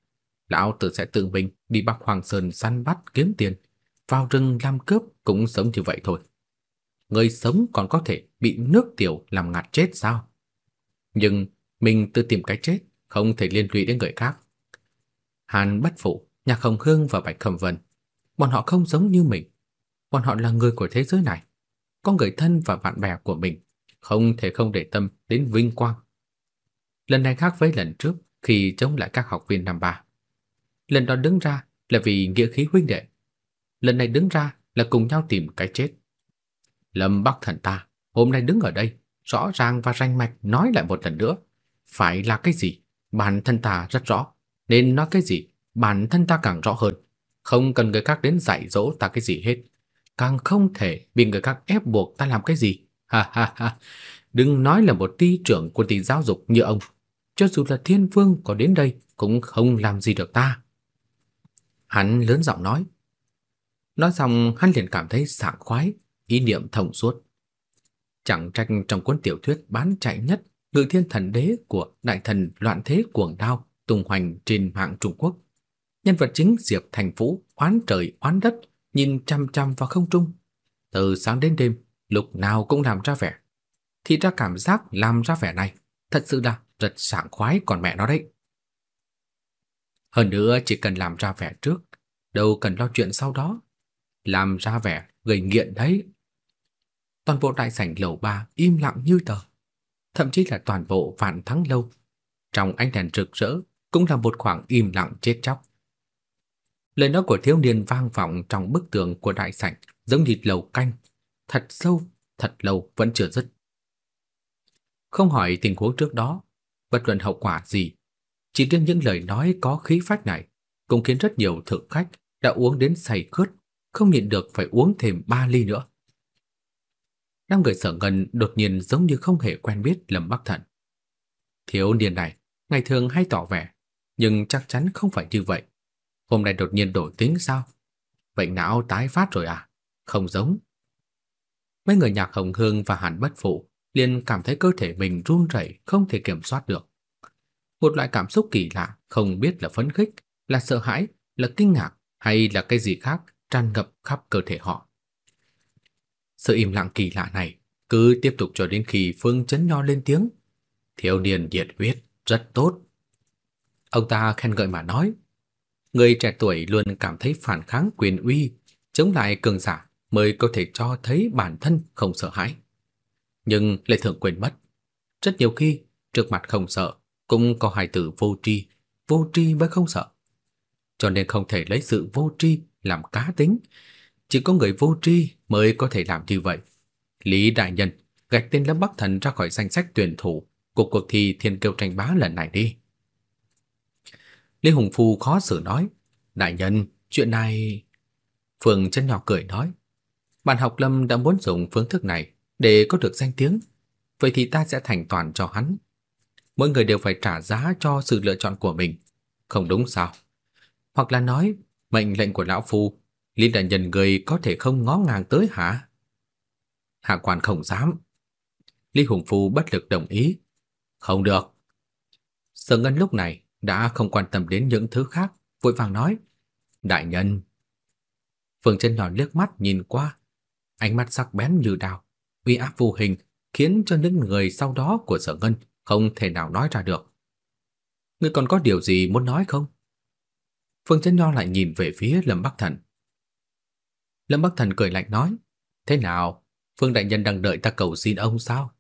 lão tử sẽ tự mình đi Bắc Hoàng Sơn săn bắt kiếm tiền, vào rừng làm cướp cũng sống như vậy thôi. Người sống còn có thể bị nước tiểu làm ngạt chết sao? Nhưng mình tự tìm cái chết, không thể liên lụy đến người khác. Hàn Bất Phụ, Nhạc Hồng Hương và Bạch Khâm Vân, bọn họ không giống như mình. Bọn họ là người của thế giới này, có người thân và bạn bè của mình, không thể không để tâm đến vinh quang. Lần này khác với lần trước khi chống lại các học viên năm ba. Lần đó đứng ra là vì nghĩa khí huynh đệ. Lần này đứng ra là cùng nhau tìm cái chết. Lâm Bắc Thần ta hôm nay đứng ở đây, rõ ràng và ranh mạch nói lại một lần nữa, phải là cái gì, bản thân ta rất rõ, nên nói cái gì, bản thân ta càng rõ hơn, không cần người khác đến dạy dỗ ta cái gì hết, càng không thể bị người khác ép buộc ta làm cái gì. Ha ha ha, đừng nói là một ty trưởng của ty giáo dục như ông, cho dù là thiên vương có đến đây cũng không làm gì được ta. Hắn lớn giọng nói. Nói xong hắn liền cảm thấy sảng khoái, ý niệm thông suốt. Chẳng trách trong cuốn tiểu thuyết bán chạy nhất Ngự Thiên Thần Đế của đại thần loạn thế cuồng đao tung hoành trên mạng Trung Quốc. Nhân vật chính Diệp Thành Vũ oán trời oán đất, nhìn chăm chăm vào không trung. Từ sáng đến đêm, lúc nào cũng làm ra vẻ. Thì ra cảm giác làm ra vẻ này, thật sự là rất sảng khoái còn mẹ nó đấy. Hơn nữa chỉ cần làm ra vẻ trước, đâu cần lo chuyện sau đó. Làm ra vẻ gây nghiện đấy. Toàn bộ đại sảnh lầu ba im lặng như tờ. Thậm chí là toàn bộ vạn thắng lâu. Trong ánh đèn rực rỡ cũng là một khoảng im lặng chết chóc. Lời nói của thiếu niên vang vọng trong bức tường của đại sảnh giống như lầu canh, thật sâu, thật lâu vẫn chưa dứt. Không hỏi tình huống trước đó, bất luận hậu quả gì, chỉ riêng những lời nói có khí phách này cũng khiến rất nhiều thực khách đã uống đến say khướt, không nhịn được phải uống thêm ba ly nữa. Năm người sở ngân đột nhiên giống như không hề quen biết Lâm Bắc Thần. Thiếu niên này, ngày thường hay tỏ vẻ, nhưng chắc chắn không phải như vậy. Hôm nay đột nhiên đổi tính sao? Bệnh não tái phát rồi à? Không giống. Mấy người nhạc hồng hương và hàn bất phụ liền cảm thấy cơ thể mình run rẩy không thể kiểm soát được. Một loại cảm xúc kỳ lạ, không biết là phấn khích, là sợ hãi, là kinh ngạc hay là cái gì khác tràn ngập khắp cơ thể họ. Sự im lặng kỳ lạ này cứ tiếp tục cho đến khi Phương Chấn Nho lên tiếng. Thiếu niên nhiệt huyết, rất tốt. Ông ta khen ngợi mà nói, người trẻ tuổi luôn cảm thấy phản kháng quyền uy, chống lại cường giả mới có thể cho thấy bản thân không sợ hãi. Nhưng lại thường quên mất, rất nhiều khi trước mặt không sợ, cũng có hai từ vô tri, vô tri với không sợ. Cho nên không thể lấy sự vô tri làm cá tính, chỉ có người vô tri mới có thể làm như vậy. Lý đại nhân, gạch tên Lâm Bắc Thần ra khỏi danh sách tuyển thủ của cuộc thi Thiên Kiêu tranh bá lần này đi. Lý Hùng Phu khó xử nói, đại nhân, chuyện này... Phương chân nhỏ cười nói, bạn học Lâm đã muốn dùng phương thức này để có được danh tiếng, vậy thì ta sẽ thành toàn cho hắn. Mỗi người đều phải trả giá cho sự lựa chọn của mình, không đúng sao? Hoặc là nói, mệnh lệnh của lão phu, Lý đại nhân người có thể không ngó ngàng tới hả? Hạ quan không dám. Lý Hùng Phu bất lực đồng ý. Không được. Sở Ngân lúc này đã không quan tâm đến những thứ khác, vội vàng nói. Đại nhân. Phương chân nhỏ liếc mắt nhìn qua, ánh mắt sắc bén như đao, uy áp vô hình khiến cho những người sau đó của Sở Ngân không thể nào nói ra được. Ngươi còn có điều gì muốn nói không? Phương Chân Nho lại nhìn về phía Lâm Bắc Thần. Lâm Bắc Thần cười lạnh nói, thế nào, Phương Đại Nhân đang đợi ta cầu xin ông sao?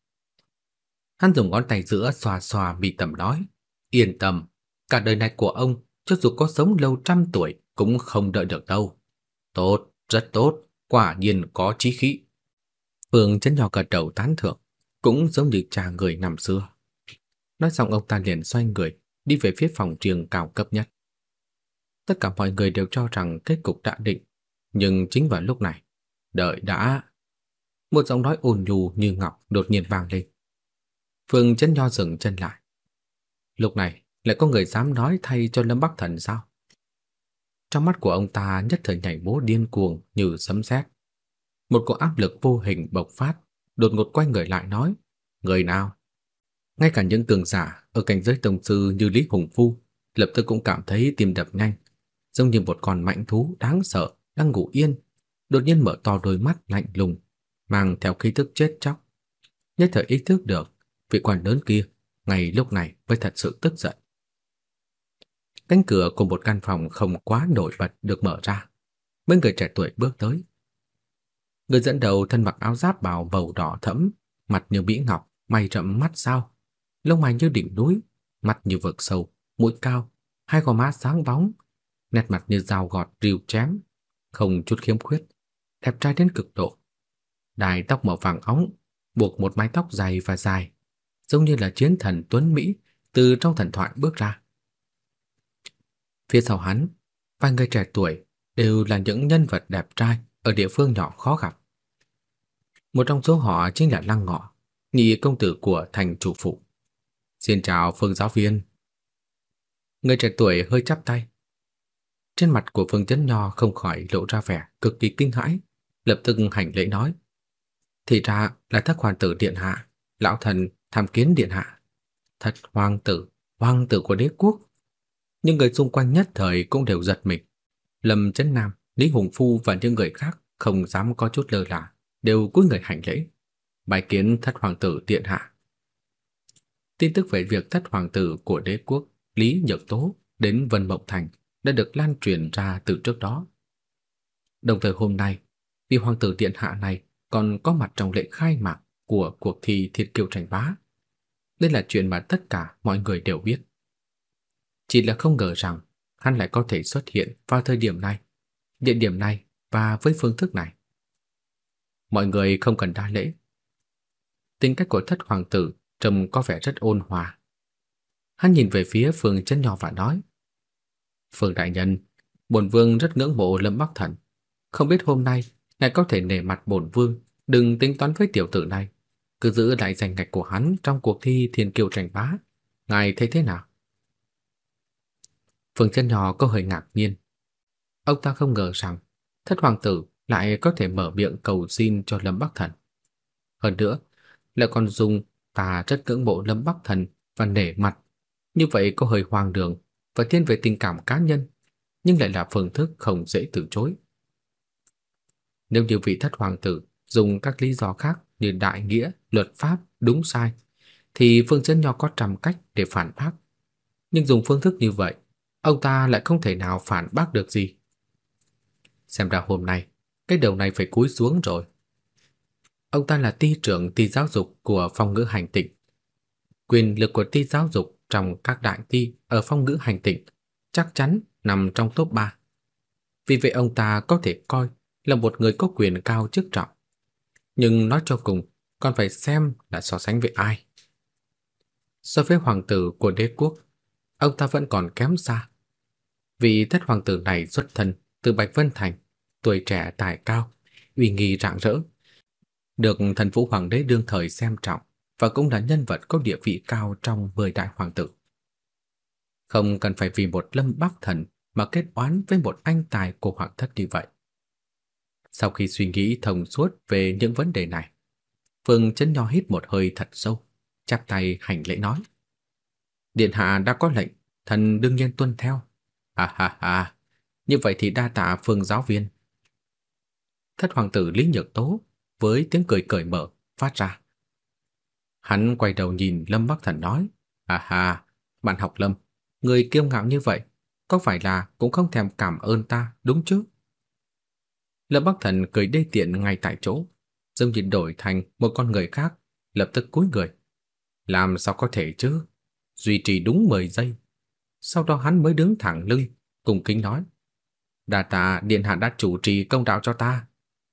Hắn dùng ngón tay giữa xoa xoa mi tầm nói, yên tâm, cả đời này của ông, cho dù có sống lâu trăm tuổi, cũng không đợi được đâu. Tốt, rất tốt, quả nhiên có trí khí. Phương Chân nhỏ gật đầu tán thưởng, cũng giống như cha người năm xưa. Nói xong ông ta liền xoay người, đi về phía phòng trường cao cấp nhất. Tất cả mọi người đều cho rằng kết cục đã định, nhưng chính vào lúc này, đợi đã. Một giọng nói ồn nhù như ngọc đột nhiên vang lên. Phương chân nho dừng chân lại. Lúc này, lại có người dám nói thay cho Lâm Bắc Thần sao? Trong mắt của ông ta nhất thời nhảy múa điên cuồng như sấm sét. Một cỗ áp lực vô hình bộc phát, đột ngột quay người lại nói, người nào? Ngay cả những cường giả ở cảnh giới tổng sư như Lý Hùng Phu lập tức cũng cảm thấy tim đập nhanh, giống như một con mãnh thú đáng sợ đang ngủ yên, đột nhiên mở to đôi mắt lạnh lùng, mang theo khí tức chết chóc. Nhất thời ý thức được, vị quan lớn kia ngày lúc này mới thật sự tức giận. Cánh cửa của một căn phòng không quá nổi bật được mở ra. Mấy người trẻ tuổi bước tới. Người dẫn đầu thân mặc áo giáp bào màu đỏ thẫm, mặt như mỹ ngọc, mày rậm mắt sao, lông mày như đỉnh núi, mặt như vực sâu, mũi cao, hai gò má sáng bóng, nét mặt như dao gọt rìu chém, không chút khiếm khuyết, đẹp trai đến cực độ. Đài tóc màu vàng óng, buộc một mái tóc dày và dài, giống như là chiến thần tuấn mỹ từ trong thần thoại bước ra. Phía sau hắn, vài người trẻ tuổi đều là những nhân vật đẹp trai ở địa phương nhỏ khó gặp. Một trong số họ chính là Lăng Ngọ, nhị công tử của thành chủ phụ. Xin chào Phương giáo viên. Người trẻ tuổi hơi chắp tay. Trên mặt của Phương Chấn Nho không khỏi lộ ra vẻ cực kỳ kinh hãi, lập tức hành lễ nói: "Thì ra là thất hoàng tử điện hạ, lão thần tham kiến điện hạ." Thật hoàng tử, hoàng tử của đế quốc. những người xung quanh nhất thời cũng đều giật mình. Lâm Chấn Nam, Lý Hùng Phu và những người khác không dám có chút lơ là, đều cúi người hành lễ. Bài kiến thất hoàng tử điện hạ. Tin tức về việc thất hoàng tử của đế quốc Lý Nhược Tố đến Vân Mộng Thành đã được lan truyền ra từ trước đó. Đồng thời hôm nay, vị hoàng tử điện hạ này còn có mặt trong lễ khai mạc của cuộc thi Thiên Kiêu tranh bá. Đây là chuyện mà tất cả mọi người đều biết. Chỉ là không ngờ rằng hắn lại có thể xuất hiện vào thời điểm này, địa điểm này và với phương thức này. Mọi người không cần đa lễ. Tính cách của thất hoàng tử trông có vẻ rất ôn hòa. Hắn nhìn về phía Phương Chân nhỏ và nói: "Phương đại nhân, bổn vương rất ngưỡng mộ Lâm Bắc Thần, không biết hôm nay ngài có thể nể mặt bổn vương, đừng tính toán với tiểu tử này, cứ giữ lại danh ngạch của hắn trong cuộc thi Thiên Kiêu tranh bá, ngài thấy thế nào?" Phương Chân nhỏ có hơi ngạc nhiên. Ông ta không ngờ rằng thất hoàng tử lại có thể mở miệng cầu xin cho Lâm Bắc Thần. Hơn nữa, lại còn dùng ta rất ngưỡng mộ Lâm Bắc Thần và nể mặt. Như vậy có hơi hoang đường và thiên về tình cảm cá nhân, nhưng lại là phương thức không dễ từ chối. Nếu như vị thất hoàng tử dùng các lý do khác như đại nghĩa, luật pháp, đúng sai, thì Phương Chân Nho có trăm cách để phản bác. Nhưng dùng phương thức như vậy, ông ta lại không thể nào phản bác được gì. Xem ra hôm nay, cái đầu này phải cúi xuống rồi. Ông ta là ty trưởng ty giáo dục của phong ngữ hành tịnh. Quyền lực của ty giáo dục trong các đại thi ở phong ngữ hành tịnh chắc chắn nằm trong top 3. Vì vậy ông ta có thể coi là một người có quyền cao chức trọng. Nhưng nói cho cùng, còn phải xem là so sánh với ai. So với hoàng tử của đế quốc, ông ta vẫn còn kém xa. Vì thất hoàng tử này xuất thân từ Bạch Vân Thành, tuổi trẻ tài cao, uy nghi rạng rỡ, được thần vũ hoàng đế đương thời xem trọng và cũng là nhân vật có địa vị cao trong mười đại hoàng tử. Không cần phải vì một lâm bắc thần mà kết oán với một anh tài của hoàng thất như vậy. Sau khi suy nghĩ thông suốt về những vấn đề này, Phương Chấn Nho hít một hơi thật sâu, chắp tay hành lễ nói: "Điện hạ đã có lệnh, thần đương nhiên tuân theo." "Ha ha ha, như vậy thì đa tạ Phương giáo viên." Thất hoàng tử Lý Nhược Tố với tiếng cười cởi mở phát ra. Hắn quay đầu nhìn Lâm Bắc Thần nói: "À ha, bạn học Lâm, người kiêu ngạo như vậy, có phải là cũng không thèm cảm ơn ta, đúng chứ?" Lâm Bắc Thần cười đê tiện ngay tại chỗ, giống như đổi thành một con người khác, lập tức cúi người. Làm sao có thể chứ? Duy trì đúng 10 giây. Sau đó hắn mới đứng thẳng lưng, cùng kính nói: "Đa tạ điện hạ đã chủ trì công đạo cho ta,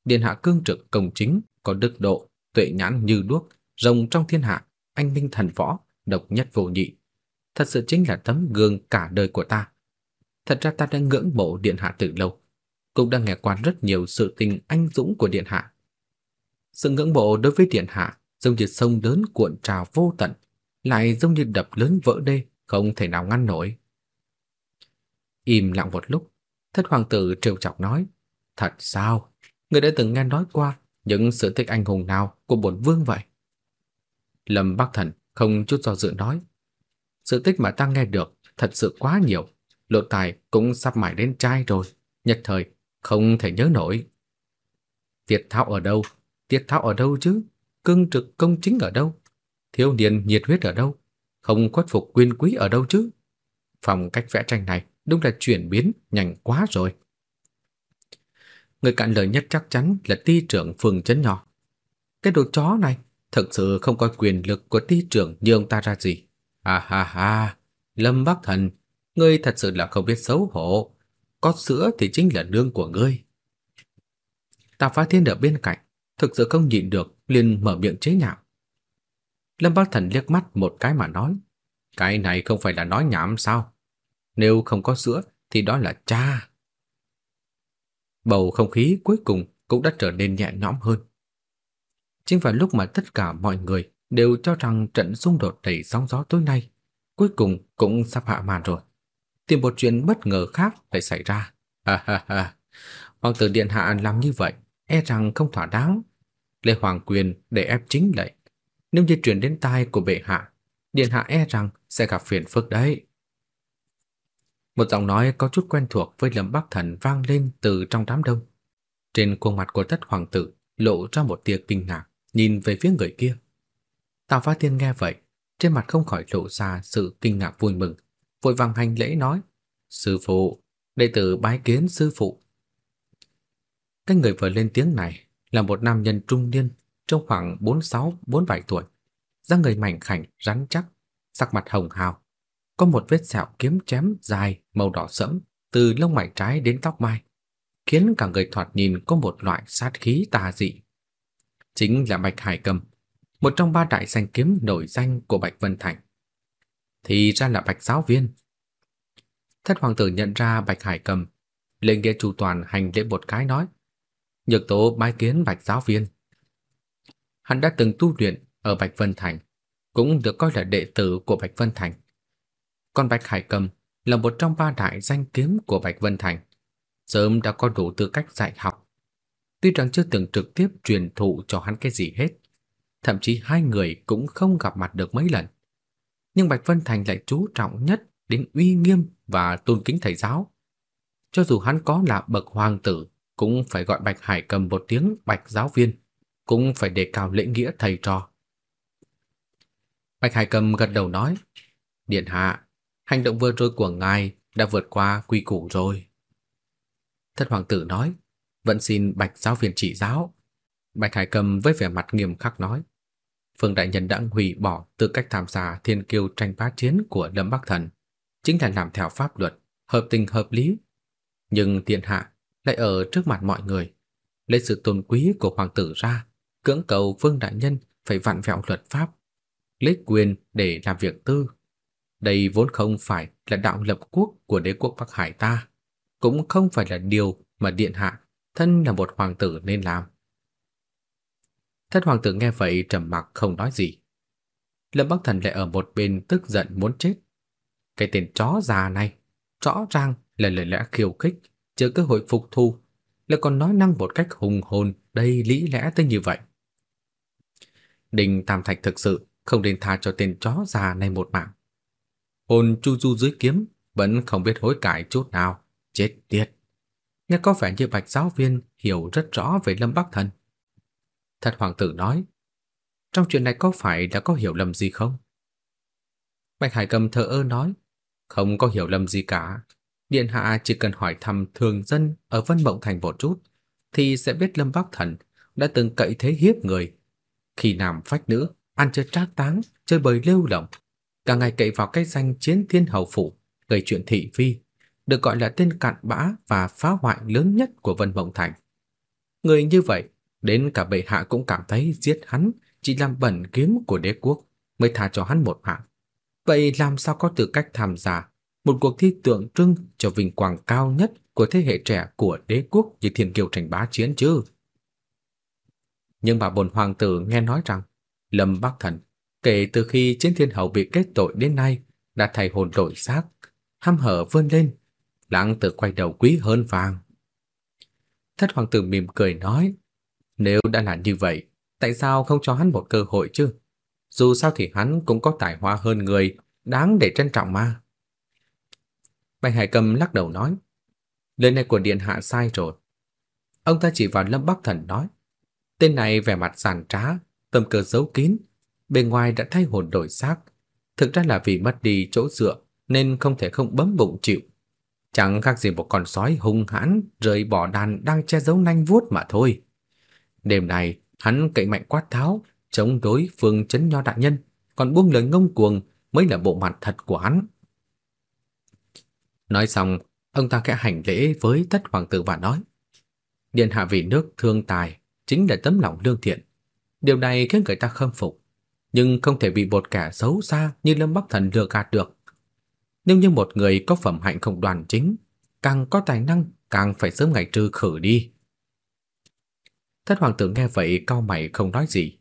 điện hạ cương trực công chính, có đức độ, tuệ nhãn như đuốc, rồng trong thiên hạ, anh minh thần võ, độc nhất vô nhị. Thật sự chính là tấm gương cả đời của ta. Thật ra ta đã ngưỡng mộ điện hạ từ lâu, cũng đã nghe qua rất nhiều sự tình anh dũng của điện hạ. Sự ngưỡng mộ đối với điện hạ giống như sông lớn cuộn trào vô tận, lại giống như đập lớn vỡ đê, không thể nào ngăn nổi. Im lặng một lúc, thất hoàng tử trêu chọc nói, thật sao? Người đã từng nghe nói qua những sự tích anh hùng nào của bổn vương vậy? Lâm Bắc Thần không chút do dự nói, sự tích mà ta nghe được thật sự quá nhiều, lộ tài cũng sắp mải đến trai rồi, nhất thời không thể nhớ nổi. tiệt tháo ở đâu? tiệt tháo ở đâu chứ? Cương trực công chính ở đâu? Thiếu niên nhiệt huyết ở đâu? Không khuất phục quyền quý ở đâu chứ? Phong cách vẽ tranh này đúng là chuyển biến nhanh quá rồi. Người cạn lời nhất chắc chắn là ty trưởng phường chấn nhỏ. Cái đồ chó này thực sự không coi quyền lực của ty trưởng như ông ta ra gì. À ha ha, Lâm Bắc Thần, ngươi thật sự là không biết xấu hổ. Có sữa thì chính là nương của ngươi. Tạ Phá Thiên ở bên cạnh, thực sự không nhịn được, liền mở miệng chế nhạo. Lâm Bắc Thần liếc mắt một cái mà nói, cái này không phải là nói nhảm sao? Nếu không có sữa thì đó là cha. Bầu không khí cuối cùng cũng đã trở nên nhẹ nhõm hơn. Chính vào lúc mà tất cả mọi người đều cho rằng trận xung đột đầy sóng gió tối nay cuối cùng cũng sắp hạ màn rồi. Tìm một chuyện bất ngờ khác lại xảy ra. Ha ha ha. Hoàng tử điện hạ làm như vậy, e rằng không thỏa đáng. Lê Hoàng quyền để ép chính lệnh. Nếu như truyền đến tai của bệ hạ, điện hạ e rằng sẽ gặp phiền phức đấy. Một giọng nói có chút quen thuộc với Lâm Bắc Thần vang lên từ trong đám đông. Trên khuôn mặt của tất hoàng tử lộ ra một tia kinh ngạc, nhìn về phía người kia. Tào Phá Tiên nghe vậy, trên mặt không khỏi lộ ra sự kinh ngạc vui mừng, vội vàng hành lễ nói: "Sư phụ, đệ tử bái kiến sư phụ." Cái người vừa lên tiếng này là một nam nhân trung niên, trong khoảng 46, 47 tuổi, dáng người mảnh khảnh, rắn chắc, sắc mặt hồng hào, có một vết sẹo kiếm chém dài màu đỏ sẫm từ lông mày trái đến tóc mai, khiến cả người thoạt nhìn có một loại sát khí tà dị. Chính là Bạch Hải Cầm, một trong ba đại danh kiếm nổi danh của Bạch Vân Thành. Thì ra là Bạch giáo viên. Thất hoàng tử nhận ra Bạch Hải Cầm, lên nghĩa chủ toàn hành lễ một cái nói: "Nhược tố bái kiến Bạch giáo viên." Hắn đã từng tu luyện ở Bạch Vân Thành, cũng được coi là đệ tử của Bạch Vân Thành. Còn Bạch Hải Cầm là một trong ba đại danh kiếm của Bạch Vân Thành, sớm đã có đủ tư cách dạy học. Tuy rằng chưa từng trực tiếp truyền thụ cho hắn cái gì hết, thậm chí hai người cũng không gặp mặt được mấy lần. Nhưng Bạch Vân Thành lại chú trọng nhất đến uy nghiêm và tôn kính thầy giáo. Cho dù hắn có là bậc hoàng tử, cũng phải gọi Bạch Hải Cầm một tiếng Bạch giáo viên, cũng phải đề cao lễ nghĩa thầy trò. Bạch Hải Cầm gật đầu nói: "Điện hạ, hành động vừa rồi của ngài đã vượt qua quy củ rồi." Thất hoàng tử nói: "Vẫn xin Bạch giáo viên chỉ giáo." Bạch Hải Cầm với vẻ mặt nghiêm khắc nói: Phương đại nhân đã hủy bỏ tư cách tham gia thiên kiêu tranh bá chiến của Lâm Bắc Thần, chính là làm theo pháp luật, hợp tình hợp lý. Nhưng thiên hạ lại ở trước mặt mọi người, lấy sự tôn quý của hoàng tử ra, cưỡng cầu Vương đại nhân phải vặn vẹo luật pháp, lấy quyền để làm việc tư. Đây vốn không phải là đạo lập quốc của đế quốc Bắc Hải ta, cũng không phải là điều mà điện hạ thân là một hoàng tử nên làm. Thất hoàng tử nghe vậy trầm mặc không nói gì. Lâm Bắc Thần lại ở một bên tức giận muốn chết. Cái tên chó già này, rõ ràng là lời lẽ khiêu khích, chờ cơ hội phục thù, lại còn nói năng một cách hùng hồn, đầy lý lẽ tới như vậy. Đình Tam Thạch thực sự không nên tha cho tên chó già này một mạng. Hồn chu du dưới kiếm, vẫn không biết hối cải chút nào, chết tiệt. Nghe có vẻ như Bạch giáo viên hiểu rất rõ về Lâm Bắc Thần. Thật hoàng tử nói, trong chuyện này có phải đã có hiểu lầm gì không? Bạch Hải Cầm thờ ơ nói, không có hiểu lầm gì cả. Điện hạ chỉ cần hỏi thăm thường dân ở Vân Mộng Thành một chút, thì sẽ biết Lâm Bắc Thần đã từng cậy thế hiếp người. Khi nam phách nữ, ăn chơi trác táng, chơi bời lêu lỏng, cả ngày cậy vào cái danh chiến thiên hầu phủ, gây chuyện thị phi, được gọi là tên cặn bã và phá hoại lớn nhất của Vân Mộng Thành. Người như vậy, đến cả bệ hạ cũng cảm thấy giết hắn chỉ làm bẩn kiếm của đế quốc mới tha cho hắn một mạng. Vậy làm sao có tư cách tham gia một cuộc thi tượng trưng cho vinh quang cao nhất của thế hệ trẻ của đế quốc như thiên kiêu tranh bá chiến chứ? Nhưng bà bồn hoàng tử nghe nói rằng Lâm Bắc Thần kể từ khi chiến thiên hậu bị kết tội đến nay đã thay hồn đổi xác, ham hở vươn lên, lãng tử quay đầu quý hơn vàng. Thất hoàng tử mỉm cười nói, nếu đã là như vậy, tại sao không cho hắn một cơ hội chứ? Dù sao thì hắn cũng có tài hoa hơn người, đáng để trân trọng mà. Bạch Hải Cầm lắc đầu nói, lời này của điện hạ sai rồi. Ông ta chỉ vào Lâm Bắc Thần nói, tên này vẻ mặt giàn trá, tâm cơ giấu kín, bên ngoài đã thay hồn đổi xác, thực ra là vì mất đi chỗ dựa nên không thể không bấm bụng chịu. Chẳng khác gì một con sói hung hãn rời bỏ đàn đang che giấu nanh vuốt mà thôi. Đêm này hắn cậy mạnh quát tháo, chống đối phương chấn nho đại nhân, còn buông lời ngông cuồng mới là bộ mặt thật của hắn. Nói xong, ông ta khẽ hành lễ với tất hoàng tử và nói: "Điện hạ vì nước thương tài, chính là tấm lòng lương thiện. Điều này khiến người ta khâm phục, nhưng không thể bị một kẻ xấu xa như Lâm Bắc Thần lừa gạt được. Nếu như một người có phẩm hạnh không đoàn chính, càng có tài năng càng phải sớm ngày trừ khử đi." Thất hoàng tử nghe vậy cau mày không nói gì.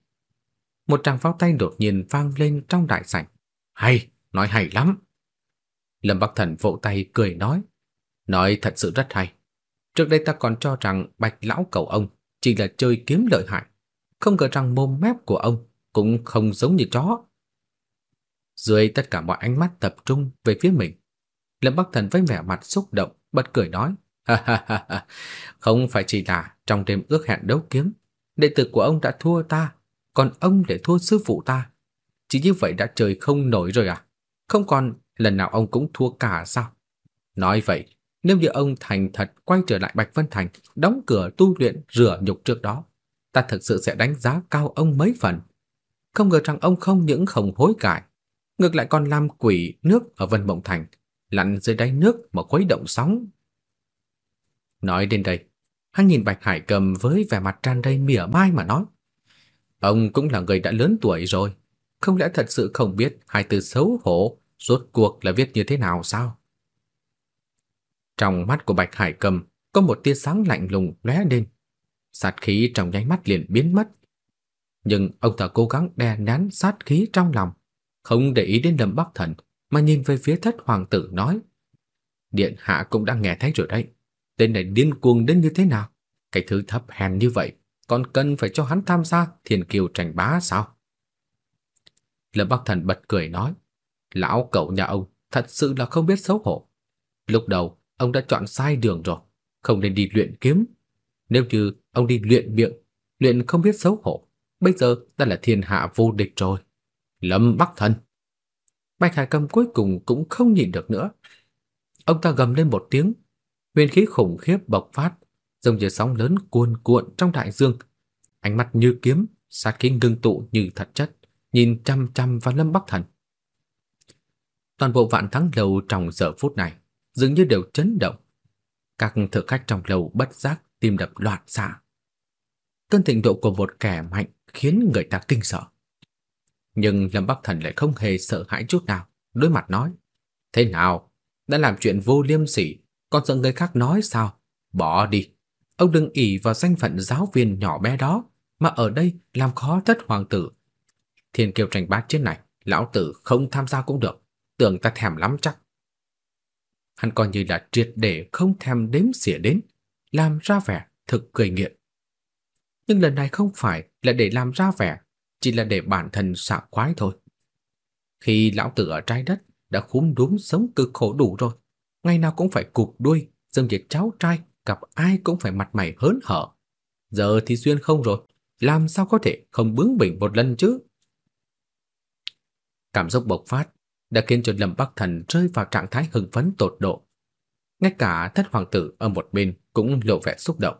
Một tràng pháo tay đột nhiên vang lên trong đại sảnh. "Hay, nói hay lắm." Lâm Bắc Thần vỗ tay cười nói, nói thật sự rất hay. Trước đây ta còn cho rằng Bạch lão cầu ông chỉ là chơi kiếm lợi hại, không ngờ rằng mồm mép của ông cũng không giống như chó. Dưới tất cả mọi ánh mắt tập trung về phía mình, Lâm Bắc Thần với vẻ mặt xúc động, bật cười nói, ha ha ha ha, không phải chỉ là trong đêm ước hẹn đấu kiếm, đệ tử của ông đã thua ta, còn ông để thua sư phụ ta. Chỉ như vậy đã trời không nổi rồi à? Không còn lần nào ông cũng thua cả sao? Nói vậy, nếu như ông thành thật quay trở lại Bạch Vân Thành, đóng cửa tu luyện rửa nhục trước đó, ta thực sự sẽ đánh giá cao ông mấy phần. Không ngờ rằng ông không những không hối cải, ngược lại còn làm quỷ nước ở Vân Mộng Thành, lặn dưới đáy nước mà khuấy động sóng. Nói đến đây, hắn nhìn Bạch Hải Cầm với vẻ mặt tràn đầy mỉa mai mà nói: "Ông cũng là người đã lớn tuổi rồi, không lẽ thật sự không biết hai từ xấu hổ rốt cuộc là viết như thế nào sao?" Trong mắt của Bạch Hải Cầm có một tia sáng lạnh lùng lóe lên, sát khí trong nháy mắt liền biến mất. Nhưng ông ta cố gắng đè nén sát khí trong lòng, không để ý đến Lâm Bắc Thần mà nhìn về phía Thất hoàng tử nói: "Điện hạ cũng đang nghe thấy rồi đấy, tên này điên cuồng đến như thế nào? Cái thứ thấp hèn như vậy, còn cần phải cho hắn tham gia Thiên Kiều tranh bá sao?" Lâm Bắc Thần bật cười nói: "Lão cậu nhà ông thật sự là không biết xấu hổ. Lúc đầu ông đã chọn sai đường rồi, không nên đi luyện kiếm. Nếu như ông đi luyện miệng, luyện không biết xấu hổ, bây giờ đã là thiên hạ vô địch rồi. Lâm Bắc Thần. Bạch Hải Cầm cuối cùng cũng không nhịn được nữa. Ông ta gầm lên một tiếng, huyền khí khủng khiếp bộc phát, giống như sóng lớn cuồn cuộn trong đại dương. Ánh mắt như kiếm, sát khí ngưng tụ như thật chất, nhìn chăm chăm vào Lâm Bắc Thần. Toàn bộ vạn thắng lầu trong giờ phút này dường như đều chấn động. Các thực khách trong lầu bất giác tim đập loạn xạ. cơn thịnh độ của một kẻ mạnh khiến người ta kinh sợ. Nhưng Lâm Bắc Thần lại không hề sợ hãi chút nào, đối mặt nói: "Thế nào, đã làm chuyện vô liêm sỉ, còn sợ người khác nói sao? Bỏ đi. Ông đừng ỷ vào danh phận giáo viên nhỏ bé đó mà ở đây làm khó thất hoàng tử. Thiên kiêu tranh bát chiến này, lão tử không tham gia cũng được, tưởng ta thèm lắm chắc." Hắn coi như là triệt để không thèm đếm xỉa đến, làm ra vẻ thực cười nghiện. Nhưng lần này không phải là để làm ra vẻ, chỉ là để bản thân sảng khoái thôi. Khi lão tử ở trái đất đã khúm đúm sống cực khổ đủ rồi, ngày nào cũng phải cục đuôi, dâm việc cháu trai, gặp ai cũng phải mặt mày hớn hở. Giờ thì duyên không rồi, làm sao có thể không bướng bỉnh một lần chứ? Cảm xúc bộc phát đã khiến cho Lâm Bắc Thần rơi vào trạng thái hưng phấn tột độ. Ngay cả thất hoàng tử ở một bên cũng lộ vẻ xúc động.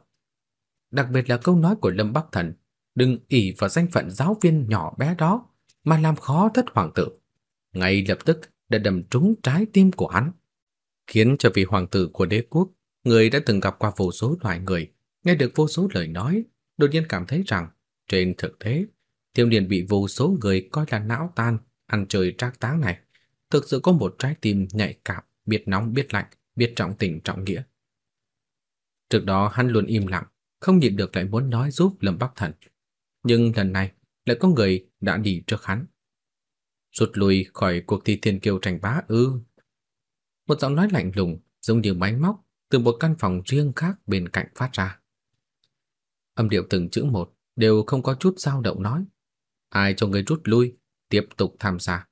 Đặc biệt là câu nói của Lâm Bắc Thần, đừng ỷ vào danh phận giáo viên nhỏ bé đó mà làm khó thất hoàng tử. Ngay lập tức đã đâm trúng trái tim của hắn, khiến cho vị hoàng tử của đế quốc, người đã từng gặp qua vô số loài người, nghe được vô số lời nói, đột nhiên cảm thấy rằng trên thực tế, thiếu niên bị vô số người coi là não tan, ăn chơi trác táng này, thực sự có một trái tim nhạy cảm, biết nóng biết lạnh, biết trọng tình trọng nghĩa. Trước đó hắn luôn im lặng, không nhịn được lại muốn nói giúp Lâm Bắc Thần. Nhưng lần này lại có người đã đi trước hắn. Rút lui khỏi cuộc thi thiên kiêu tranh bá ư. Một giọng nói lạnh lùng giống như máy móc từ một căn phòng riêng khác bên cạnh phát ra. Âm điệu từng chữ một đều không có chút dao động nói. Ai cho ngươi rút lui, tiếp tục tham gia.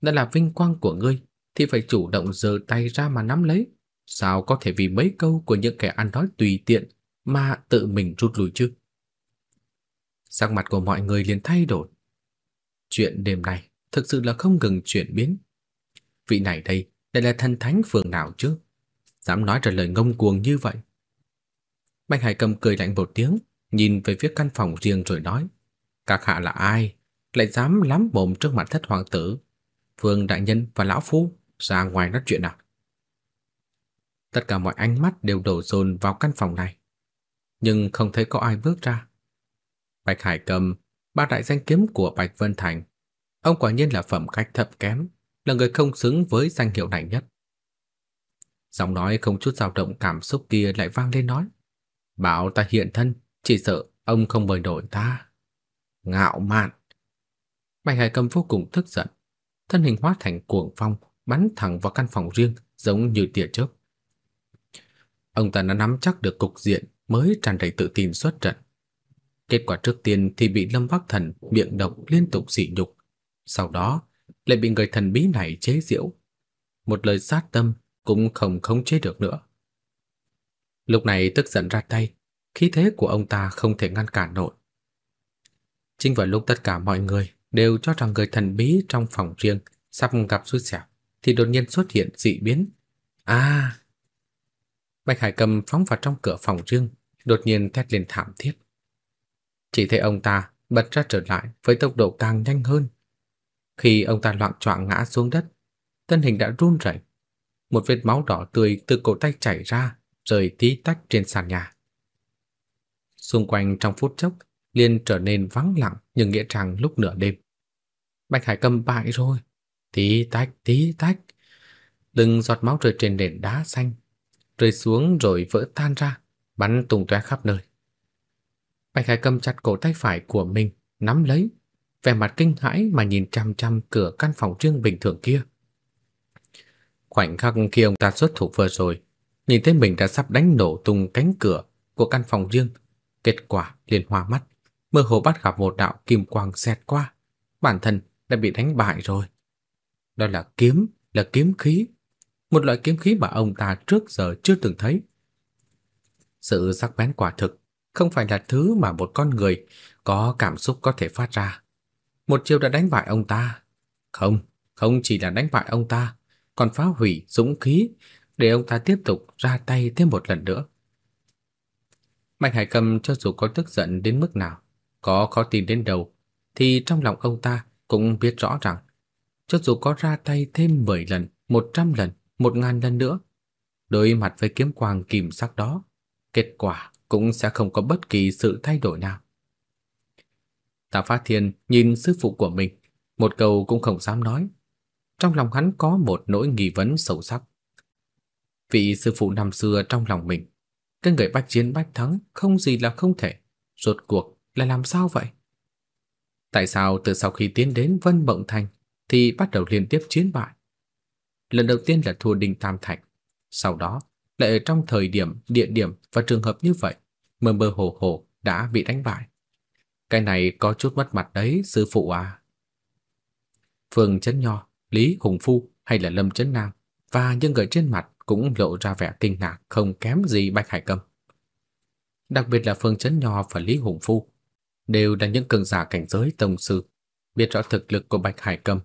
Đã là vinh quang của ngươi thì phải chủ động giơ tay ra mà nắm lấy. Sao có thể vì mấy câu của những kẻ ăn nói tùy tiện mà tự mình rút lui chứ? Sắc mặt của mọi người liền thay đổi. Chuyện đêm nay thực sự là không ngừng chuyển biến. Vị này đây, đây là thần thánh phường nào chứ? Dám nói ra lời ngông cuồng như vậy. Bạch Hải Cầm cười lạnh một tiếng, nhìn về phía căn phòng riêng rồi nói: "Các hạ là ai, lại dám lắm mồm trước mặt thất hoàng tử? Vương đại nhân và lão phu ra ngoài nói chuyện nào?" Tất cả mọi ánh mắt đều đổ dồn vào căn phòng này, nhưng không thấy có ai bước ra. Bạch Hải Cầm, ba đại danh kiếm của Bạch Vân Thành, ông quả nhiên là phẩm cách thấp kém, là người không xứng với danh hiệu này nhất. Giọng nói không chút dao động cảm xúc kia lại vang lên nói: "Bảo ta hiện thân, chỉ sợ ông không mời nổi ta." Ngạo mạn. Bạch Hải Cầm vô cùng tức giận, thân hình hóa thành cuồng phong, bắn thẳng vào căn phòng riêng, giống như tia chớp. Ông ta đã nắm chắc được cục diện mới tràn đầy tự tin xuất trận. Kết quả trước tiên thì bị Lâm Bắc Thần miệng độc liên tục sỉ nhục, sau đó lại bị người thần bí này chế giễu. Một lời sát tâm cũng không khống chế được nữa. Lúc này tức giận ra tay, khí thế của ông ta không thể ngăn cản nổi. Chính vào lúc tất cả mọi người đều cho rằng người thần bí trong phòng riêng sắp gặp xui xẻo, thì đột nhiên xuất hiện dị biến. À! Bạch Hải Cầm phóng vào trong cửa phòng riêng, đột nhiên thét lên thảm thiết. Chỉ thấy ông ta bật ra trở lại với tốc độ càng nhanh hơn. Khi ông ta loạn choạng ngã xuống đất, thân hình đã run rẩy. Một vết máu đỏ tươi từ cổ tay chảy ra, rơi tí tách trên sàn nhà. Xung quanh trong phút chốc liền trở nên vắng lặng như nghĩa trang lúc nửa đêm. Bạch Hải Cầm bại rồi, tí tách tí tách. Từng giọt máu rơi trên nền đá xanh, rơi xuống rồi vỡ tan ra, bắn tung tóe khắp nơi. Bạch Hải cầm chặt cổ tay phải của mình, nắm lấy, vẻ mặt kinh hãi mà nhìn chăm chăm cửa căn phòng riêng bình thường kia. Khoảnh khắc khi ông ta xuất thủ vừa rồi, nhìn thấy mình đã sắp đánh nổ tung cánh cửa của căn phòng riêng, kết quả liền hoa mắt, mơ hồ bắt gặp một đạo kim quang xẹt qua, bản thân đã bị đánh bại rồi. Đó là kiếm, là kiếm khí, một loại kiếm khí mà ông ta trước giờ chưa từng thấy. Sự sắc bén quả thực không phải là thứ mà một con người có cảm xúc có thể phát ra. Một chiêu đã đánh bại ông ta. Không, không chỉ là đánh bại ông ta, còn phá hủy dũng khí để ông ta tiếp tục ra tay thêm một lần nữa. Mạnh Hải Cầm cho dù có tức giận đến mức nào, có khó tin đến đâu, thì trong lòng ông ta cũng biết rõ rằng cho dù có ra tay thêm 10 lần, 100 lần, 1000 lần nữa, đối mặt với kiếm quang kìm sắc đó, kết quả cũng sẽ không có bất kỳ sự thay đổi nào. Tạ Phát Thiên nhìn sư phụ của mình, một câu cũng không dám nói. Trong lòng hắn có một nỗi nghi vấn sâu sắc. Vị sư phụ năm xưa trong lòng mình, cái người bách chiến bách thắng không gì là không thể, rốt cuộc là làm sao vậy? Tại sao từ sau khi tiến đến Vân Mộng Thành thì bắt đầu liên tiếp chiến bại? Lần đầu tiên là thua Đinh Tam Thạch, sau đó lại ở trong thời điểm, địa điểm và trường hợp như vậy, mơ mơ hồ hồ đã bị đánh bại. Cái này có chút mất mặt đấy, sư phụ à. Phương Chấn Nho, Lý Hùng Phu hay là Lâm Chấn Nam và những người trên mặt cũng lộ ra vẻ kinh ngạc không kém gì Bạch Hải Cầm. Đặc biệt là Phương Chấn Nho và Lý Hùng Phu đều là những cường giả cảnh giới tông sư, biết rõ thực lực của Bạch Hải Cầm,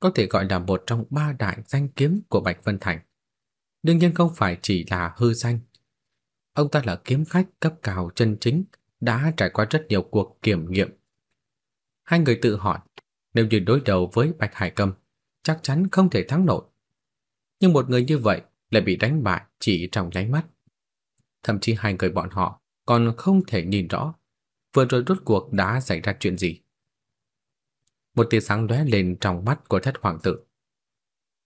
có thể gọi là một trong ba đại danh kiếm của Bạch Vân Thành. Đương nhiên không phải chỉ là hư danh. Ông ta là kiếm khách cấp cao chân chính, đã trải qua rất nhiều cuộc kiểm nghiệm. Hai người tự hỏi, nếu như đối đầu với Bạch Hải Cầm, chắc chắn không thể thắng nổi. Nhưng một người như vậy lại bị đánh bại chỉ trong nháy mắt. Thậm chí hai người bọn họ còn không thể nhìn rõ vừa rồi rốt cuộc đã xảy ra chuyện gì. Một tia sáng lóe lên trong mắt của thất hoàng tử.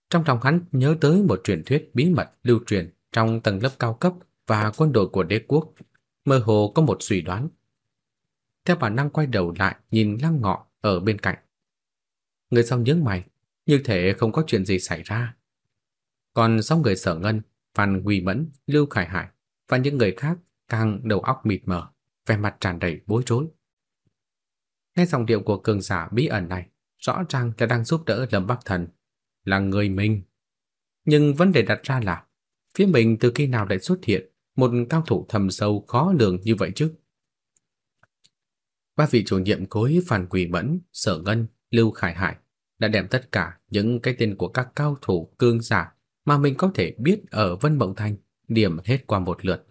Trong lòng hắn nhớ tới một truyền thuyết bí mật lưu truyền trong tầng lớp cao cấp và quân đội của đế quốc, mơ hồ có một suy đoán. Theo bản năng quay đầu lại nhìn Lăng Ngọ ở bên cạnh. Người sau nhướng mày, như thể không có chuyện gì xảy ra. Còn sau người Sở Ngân, Phan Quỳ Mẫn, Lưu Khải Hải và những người khác càng đầu óc mịt mờ, vẻ mặt tràn đầy bối rối. Nghe giọng điệu của cường giả bí ẩn này, rõ ràng là đang giúp đỡ Lâm Bắc Thần, là người mình. Nhưng vấn đề đặt ra là, phía mình từ khi nào lại xuất hiện một cao thủ thầm sâu khó lường như vậy chứ? Ba vị chủ nhiệm cối Phan Quỳ Mẫn, Sở Ngân, Lưu Khải Hải đã đem tất cả những cái tên của các cao thủ cương giả mà mình có thể biết ở Vân Mộng Thành điểm hết qua một lượt.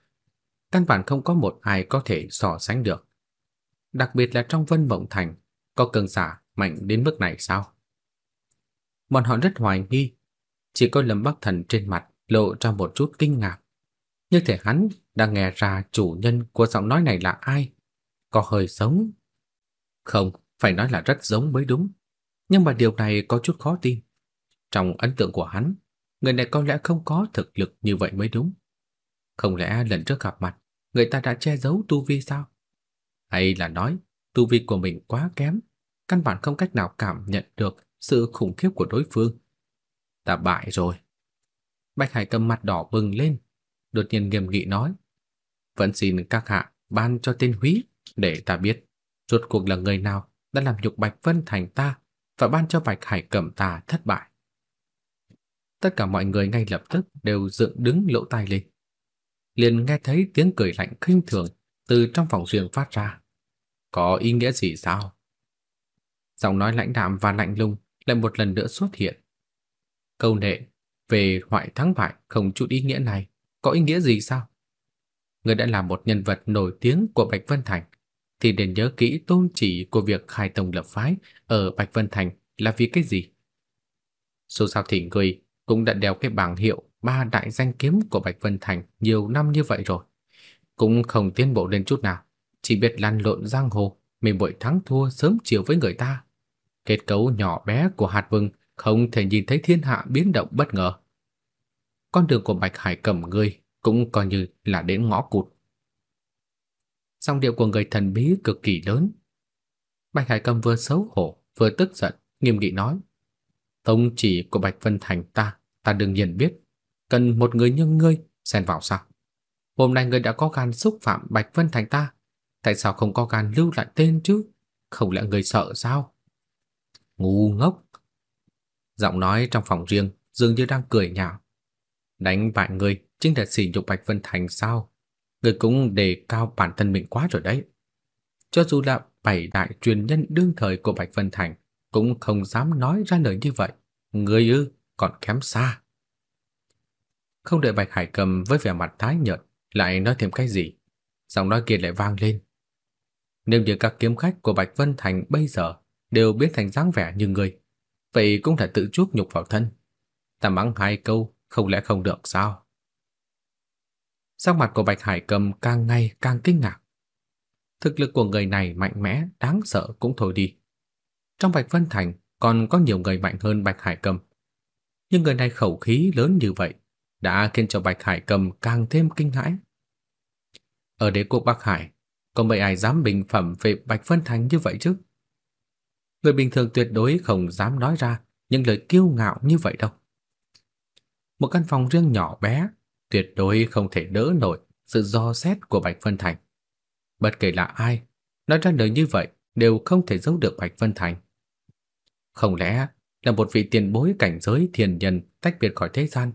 Căn bản không có một ai có thể so sánh được. Đặc biệt là trong Vân Mộng Thành, có cường giả mạnh đến mức này sao? Bọn họ rất hoài nghi, chỉ có Lâm Bắc Thần trên mặt lộ ra một chút kinh ngạc. Như thể hắn đang nghe ra chủ nhân của giọng nói này là ai, có hơi giống. Không, phải nói là rất giống mới đúng. Nhưng mà điều này có chút khó tin. Trong ấn tượng của hắn, người này có lẽ không có thực lực như vậy mới đúng. Không lẽ lần trước gặp mặt, người ta đã che giấu tu vi sao? Hay là nói tu vi của mình quá kém, căn bản không cách nào cảm nhận được sự khủng khiếp của đối phương. Ta bại rồi. Bạch Hải cầm mặt đỏ bừng lên, đột nhiên nghiêm nghị nói: "Vẫn xin các hạ ban cho tên Húy để ta biết rốt cuộc là người nào đã làm nhục Bạch Vân Thành ta và ban cho Bạch Hải Cẩm ta thất bại." Tất cả mọi người ngay lập tức đều dựng đứng lỗ tai lên. Liền nghe thấy tiếng cười lạnh khinh thường từ trong phòng riêng phát ra. Có ý nghĩa gì sao? Giọng nói lãnh đạm và lạnh lùng lại một lần nữa xuất hiện. Câu nệ về hoại thắng bại không chút ý nghĩa này, có ý nghĩa gì sao? Người đã là một nhân vật nổi tiếng của Bạch Vân Thành, thì nên nhớ kỹ tôn chỉ của việc khai tông lập phái ở Bạch Vân Thành là vì cái gì? Dù sao thì người cũng đã đeo cái bảng hiệu ba đại danh kiếm của Bạch Vân Thành nhiều năm như vậy rồi, cũng không tiến bộ lên chút nào, chỉ biết lăn lộn giang hồ, mình bội thắng thua sớm chiều với người ta. Kết cấu nhỏ bé của hạt vừng không thể nhìn thấy thiên hạ biến động bất ngờ. Con đường của Bạch Hải Cẩm ngươi cũng coi như là đến ngõ cụt. Song điệu của người thần bí cực kỳ lớn. Bạch Hải Cầm vừa xấu hổ, vừa tức giận, nghiêm nghị nói: thông chỉ của Bạch Vân Thành ta, ta đương nhiên biết, cần một người như ngươi xen vào sao? Hôm nay ngươi đã có gan xúc phạm Bạch Vân Thành ta, tại sao không có gan lưu lại tên chứ? Không lẽ ngươi sợ sao?" Ngu ngốc. Giọng nói trong phòng riêng dường như đang cười nhạo. Đánh bại ngươi chính là sỉ nhục Bạch Vân Thành sao? Ngươi cũng đề cao bản thân mình quá rồi đấy. Cho dù là bảy đại truyền nhân đương thời của Bạch Vân Thành cũng không dám nói ra lời như vậy. Ngươi ư, còn kém xa. Không đợi Bạch Hải Cầm với vẻ mặt tái nhợt lại nói thêm cái gì, giọng nói kia lại vang lên. Nếu như các kiếm khách của Bạch Vân Thành bây giờ đều biến thành dáng vẻ như ngươi, vậy cũng là tự chuốc nhục vào thân. Ta mắng hai câu, không lẽ không được sao? Sắc mặt của Bạch Hải Cầm càng ngày càng kinh ngạc. Thực lực của người này mạnh mẽ, đáng sợ cũng thôi đi. Trong Bạch Vân Thành còn có nhiều người mạnh hơn Bạch Hải Cầm. Nhưng người này khẩu khí lớn như vậy đã khiến cho Bạch Hải Cầm càng thêm kinh hãi. Ở đế quốc Bắc Hải, có mấy ai dám bình phẩm về Bạch Vân Thành như vậy chứ? Người bình thường tuyệt đối không dám nói ra những lời kiêu ngạo như vậy đâu. Một căn phòng riêng nhỏ bé, tuyệt đối không thể đỡ nổi sự do xét của Bạch Vân Thành. Bất kể là ai, nói ra lời như vậy đều không thể giấu được Bạch Vân Thành. Không lẽ là một vị tiền bối cảnh giới thiền nhân tách biệt khỏi thế gian,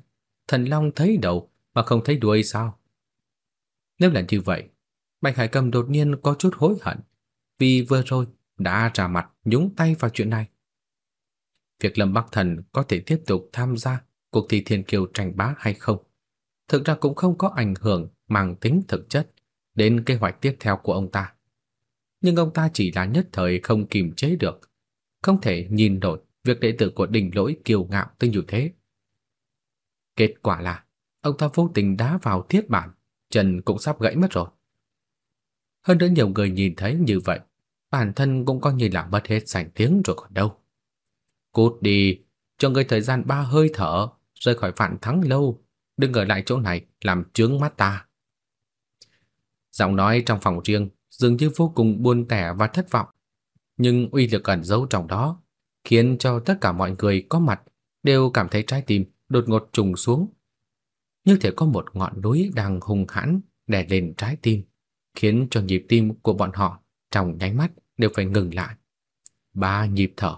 thần long thấy đầu mà không thấy đuôi sao? Nếu là như vậy, Bạch Hải Cầm đột nhiên có chút hối hận, vì vừa rồi đã ra mặt nhúng tay vào chuyện này. Việc Lâm Bắc Thần có thể tiếp tục tham gia cuộc thi thiên kiều tranh bá hay không, thực ra cũng không có ảnh hưởng mang tính thực chất đến kế hoạch tiếp theo của ông ta. Nhưng ông ta chỉ là nhất thời không kiềm chế được, không thể nhìn nổi việc đệ tử của đỉnh lỗi kiêu ngạo tới như thế. Kết quả là ông ta vô tình đá vào thiết bản, chân cũng sắp gãy mất rồi. Hơn nữa nhiều người nhìn thấy như vậy, bản thân cũng coi như là mất hết sảnh tiếng rồi còn đâu. Cút đi, cho người thời gian ba hơi thở, rời khỏi vạn thắng lâu, đừng ở lại chỗ này làm chướng mắt ta. Giọng nói trong phòng riêng dường như vô cùng buồn tẻ và thất vọng, nhưng uy lực ẩn giấu trong đó khiến cho tất cả mọi người có mặt đều cảm thấy trái tim đột ngột trùng xuống. Như thể có một ngọn núi đang hung hãn đè lên trái tim, khiến cho nhịp tim của bọn họ trong nháy mắt đều phải ngừng lại. Ba nhịp thở.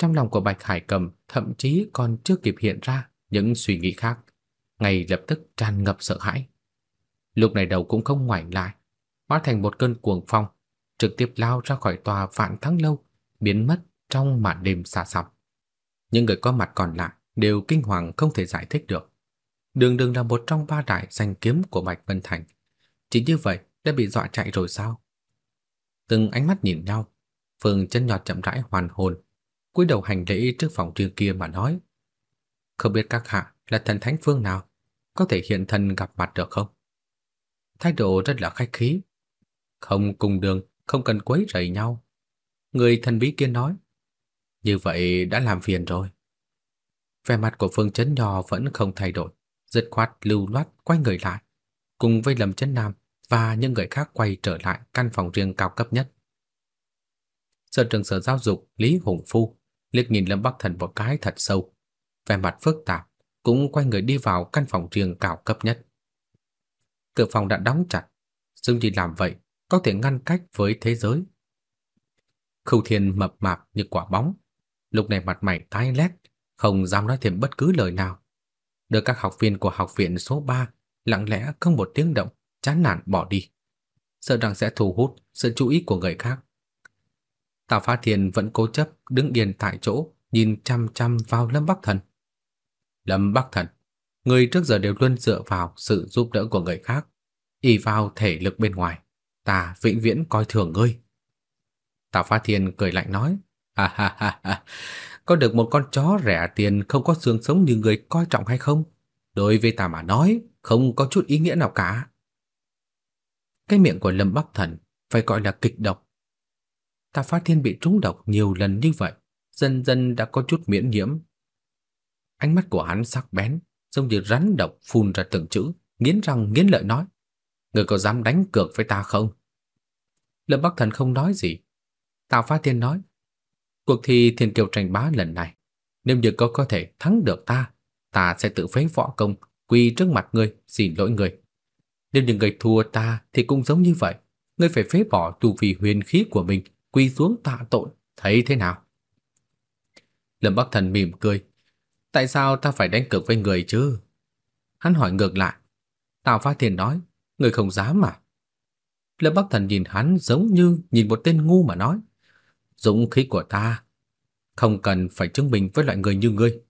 Trong lòng của Bạch Hải Cầm thậm chí còn chưa kịp hiện ra những suy nghĩ khác, ngay lập tức tràn ngập sợ hãi. Lúc này đầu cũng không ngoảnh lại, hóa thành một cơn cuồng phong, trực tiếp lao ra khỏi tòa Vạn Thắng lâu, biến mất trong màn đêm xa xăm. Những người có mặt còn lại đều kinh hoàng không thể giải thích được. Đường đường là một trong ba đại danh kiếm của Bạch Vân Thành. Chỉ như vậy đã bị dọa chạy rồi sao? Từng ánh mắt nhìn nhau, Phương chân nhọt chậm rãi hoàn hồn, cúi đầu hành lễ trước phòng riêng kia mà nói: "Không biết các hạ là thần thánh phương nào, có thể hiện thân gặp mặt được không?" Thái độ rất là khách khí. "Không cùng đường, không cần quấy rầy nhau." Người thần bí kia nói. Như vậy đã làm phiền rồi. Vẻ mặt của Phương Chấn Nho vẫn không thay đổi, dứt khoát lưu loát quay người lại, cùng với Lâm Chấn Nam và những người khác quay trở lại căn phòng riêng cao cấp nhất. Sở trường sở giáo dục Lý Hùng Phu liếc nhìn Lâm Bắc Thần một cái thật sâu, vẻ mặt phức tạp, cũng quay người đi vào căn phòng riêng cao cấp nhất. Cửa phòng đã đóng chặt, dường như làm vậy có thể ngăn cách với thế giới. Khâu Thiên mập mạp như quả bóng, lúc này mặt mày tái lét, không dám nói thêm bất cứ lời nào. Đưa các học viên của học viện số 3 lặng lẽ không một tiếng động, chán nản bỏ đi, sợ rằng sẽ thu hút sự chú ý của người khác. Tào Phá Thiên vẫn cố chấp đứng yên tại chỗ, nhìn chăm chăm vào Lâm Bắc Thần. Lâm Bắc Thần, người trước giờ đều luôn dựa vào sự giúp đỡ của người khác, ỷ vào thể lực bên ngoài, ta vĩnh viễn coi thường ngươi. Tào Phá Thiên cười lạnh nói, ha ha ha ha, có được một con chó rẻ tiền không có xương sống như người coi trọng hay không? Đối với ta mà nói, không có chút ý nghĩa nào cả. Cái miệng của Lâm Bắc Thần phải gọi là kịch độc. Ta Phá Thiên bị trúng độc nhiều lần như vậy, dần dần đã có chút miễn nhiễm. Ánh mắt của hắn sắc bén, giống như rắn độc phun ra từng chữ, nghiến răng nghiến lợi nói: "Ngươi có dám đánh cược với ta không?" Lâm Bắc Thần không nói gì, Tào Phá Thiên nói, cuộc thi thiên kiều tranh bá lần này, nếu như có có thể thắng được ta, ta sẽ tự phế võ công, quỳ trước mặt ngươi, xin lỗi ngươi. Nếu như người thua ta thì cũng giống như vậy, ngươi phải phế bỏ tu vi huyền khí của mình, quỳ xuống tạ tội, thấy thế nào? Lâm Bắc Thần mỉm cười, tại sao ta phải đánh cược với người chứ? Hắn hỏi ngược lại. Tào Phá Thiên nói, người không dám mà. Lâm Bắc Thần nhìn hắn giống như nhìn một tên ngu mà nói, dũng khí của ta không cần phải chứng minh với loại người như ngươi.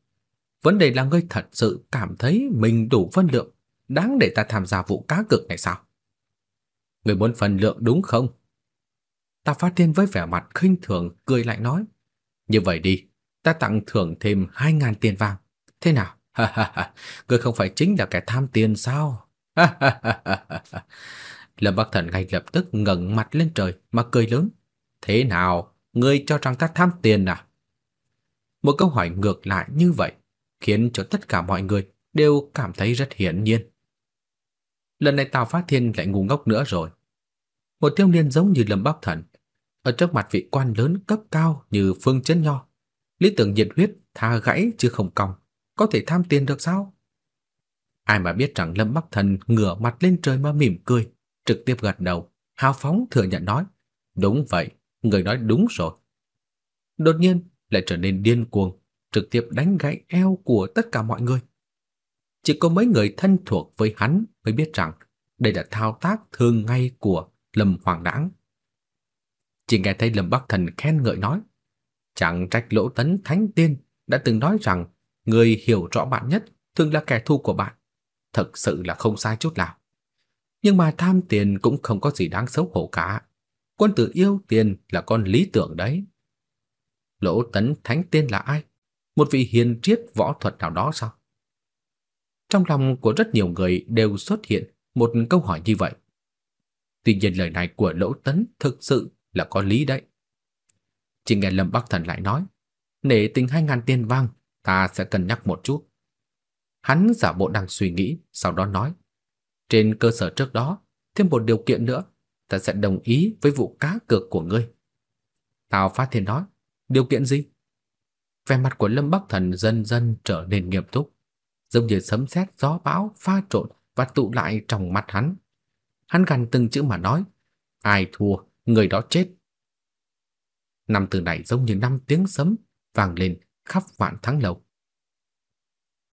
Vấn đề là ngươi thật sự cảm thấy mình đủ phân lượng, đáng để ta tham gia vụ cá cược này sao? Ngươi muốn phân lượng đúng không? Ta phát tiên với vẻ mặt khinh thường cười lạnh nói, như vậy đi, ta tặng thưởng thêm hai ngàn tiền vàng. Thế nào? Ha ha ha, ngươi không phải chính là kẻ tham tiền sao? Ha ha ha ha. Lâm Bắc Thần ngay lập tức ngẩng mặt lên trời mà cười lớn. Thế nào, ngươi cho rằng ta tham tiền à? Một câu hỏi ngược lại như vậy khiến cho tất cả mọi người đều cảm thấy rất hiển nhiên. Lần này Tào Phát Thiên lại ngu ngốc nữa rồi. Một thiếu niên giống như Lâm Bắc Thần, ở trước mặt vị quan lớn cấp cao như Phương Chấn Nho, lý tưởng nhiệt huyết tha gãy chứ không cong, có thể tham tiền được sao? Ai mà biết rằng Lâm Bắc Thần ngửa mặt lên trời mà mỉm cười, trực tiếp gật đầu, hào phóng thừa nhận nói, đúng vậy, người nói đúng rồi. Đột nhiên lại trở nên điên cuồng, trực tiếp đánh gãy eo của tất cả mọi người. Chỉ có mấy người thân thuộc với hắn mới biết rằng đây là thao tác thường ngày của Lâm Hoàng Đãng. Chỉ nghe thấy Lâm Bắc Thần khen ngợi nói, chẳng trách Lỗ Tấn Thánh Tiên đã từng nói rằng người hiểu rõ bạn nhất thường là kẻ thù của bạn. Thật sự là không sai chút nào. Nhưng mà tham tiền cũng không có gì đáng xấu hổ cả. Quân tử yêu tiền là con lý tưởng đấy. Lỗ Tấn Thánh Tiên là ai? Một vị hiền triết võ thuật nào đó sao? Trong lòng của rất nhiều người đều xuất hiện một câu hỏi như vậy. Tuy nhiên lời này của Lỗ Tấn thực sự là có lý đấy. Chỉ nghe Lâm Bắc Thần lại nói, nể tình hai ngàn tiền vang, ta sẽ cân nhắc một chút. Hắn giả bộ đang suy nghĩ, sau đó nói, trên cơ sở trước đó, thêm một điều kiện nữa, ta sẽ đồng ý với vụ cá cược của ngươi. Tào Phát Thiên nói, điều kiện gì? Vẻ mặt của Lâm Bắc Thần dần dần trở nên nghiêm túc, giống như sấm sét gió bão pha trộn và tụ lại trong mắt hắn. Hắn gằn từng chữ mà nói, ai thua, người đó chết. Năm từ này giống như năm tiếng sấm vang lên khắp vạn thắng lầu.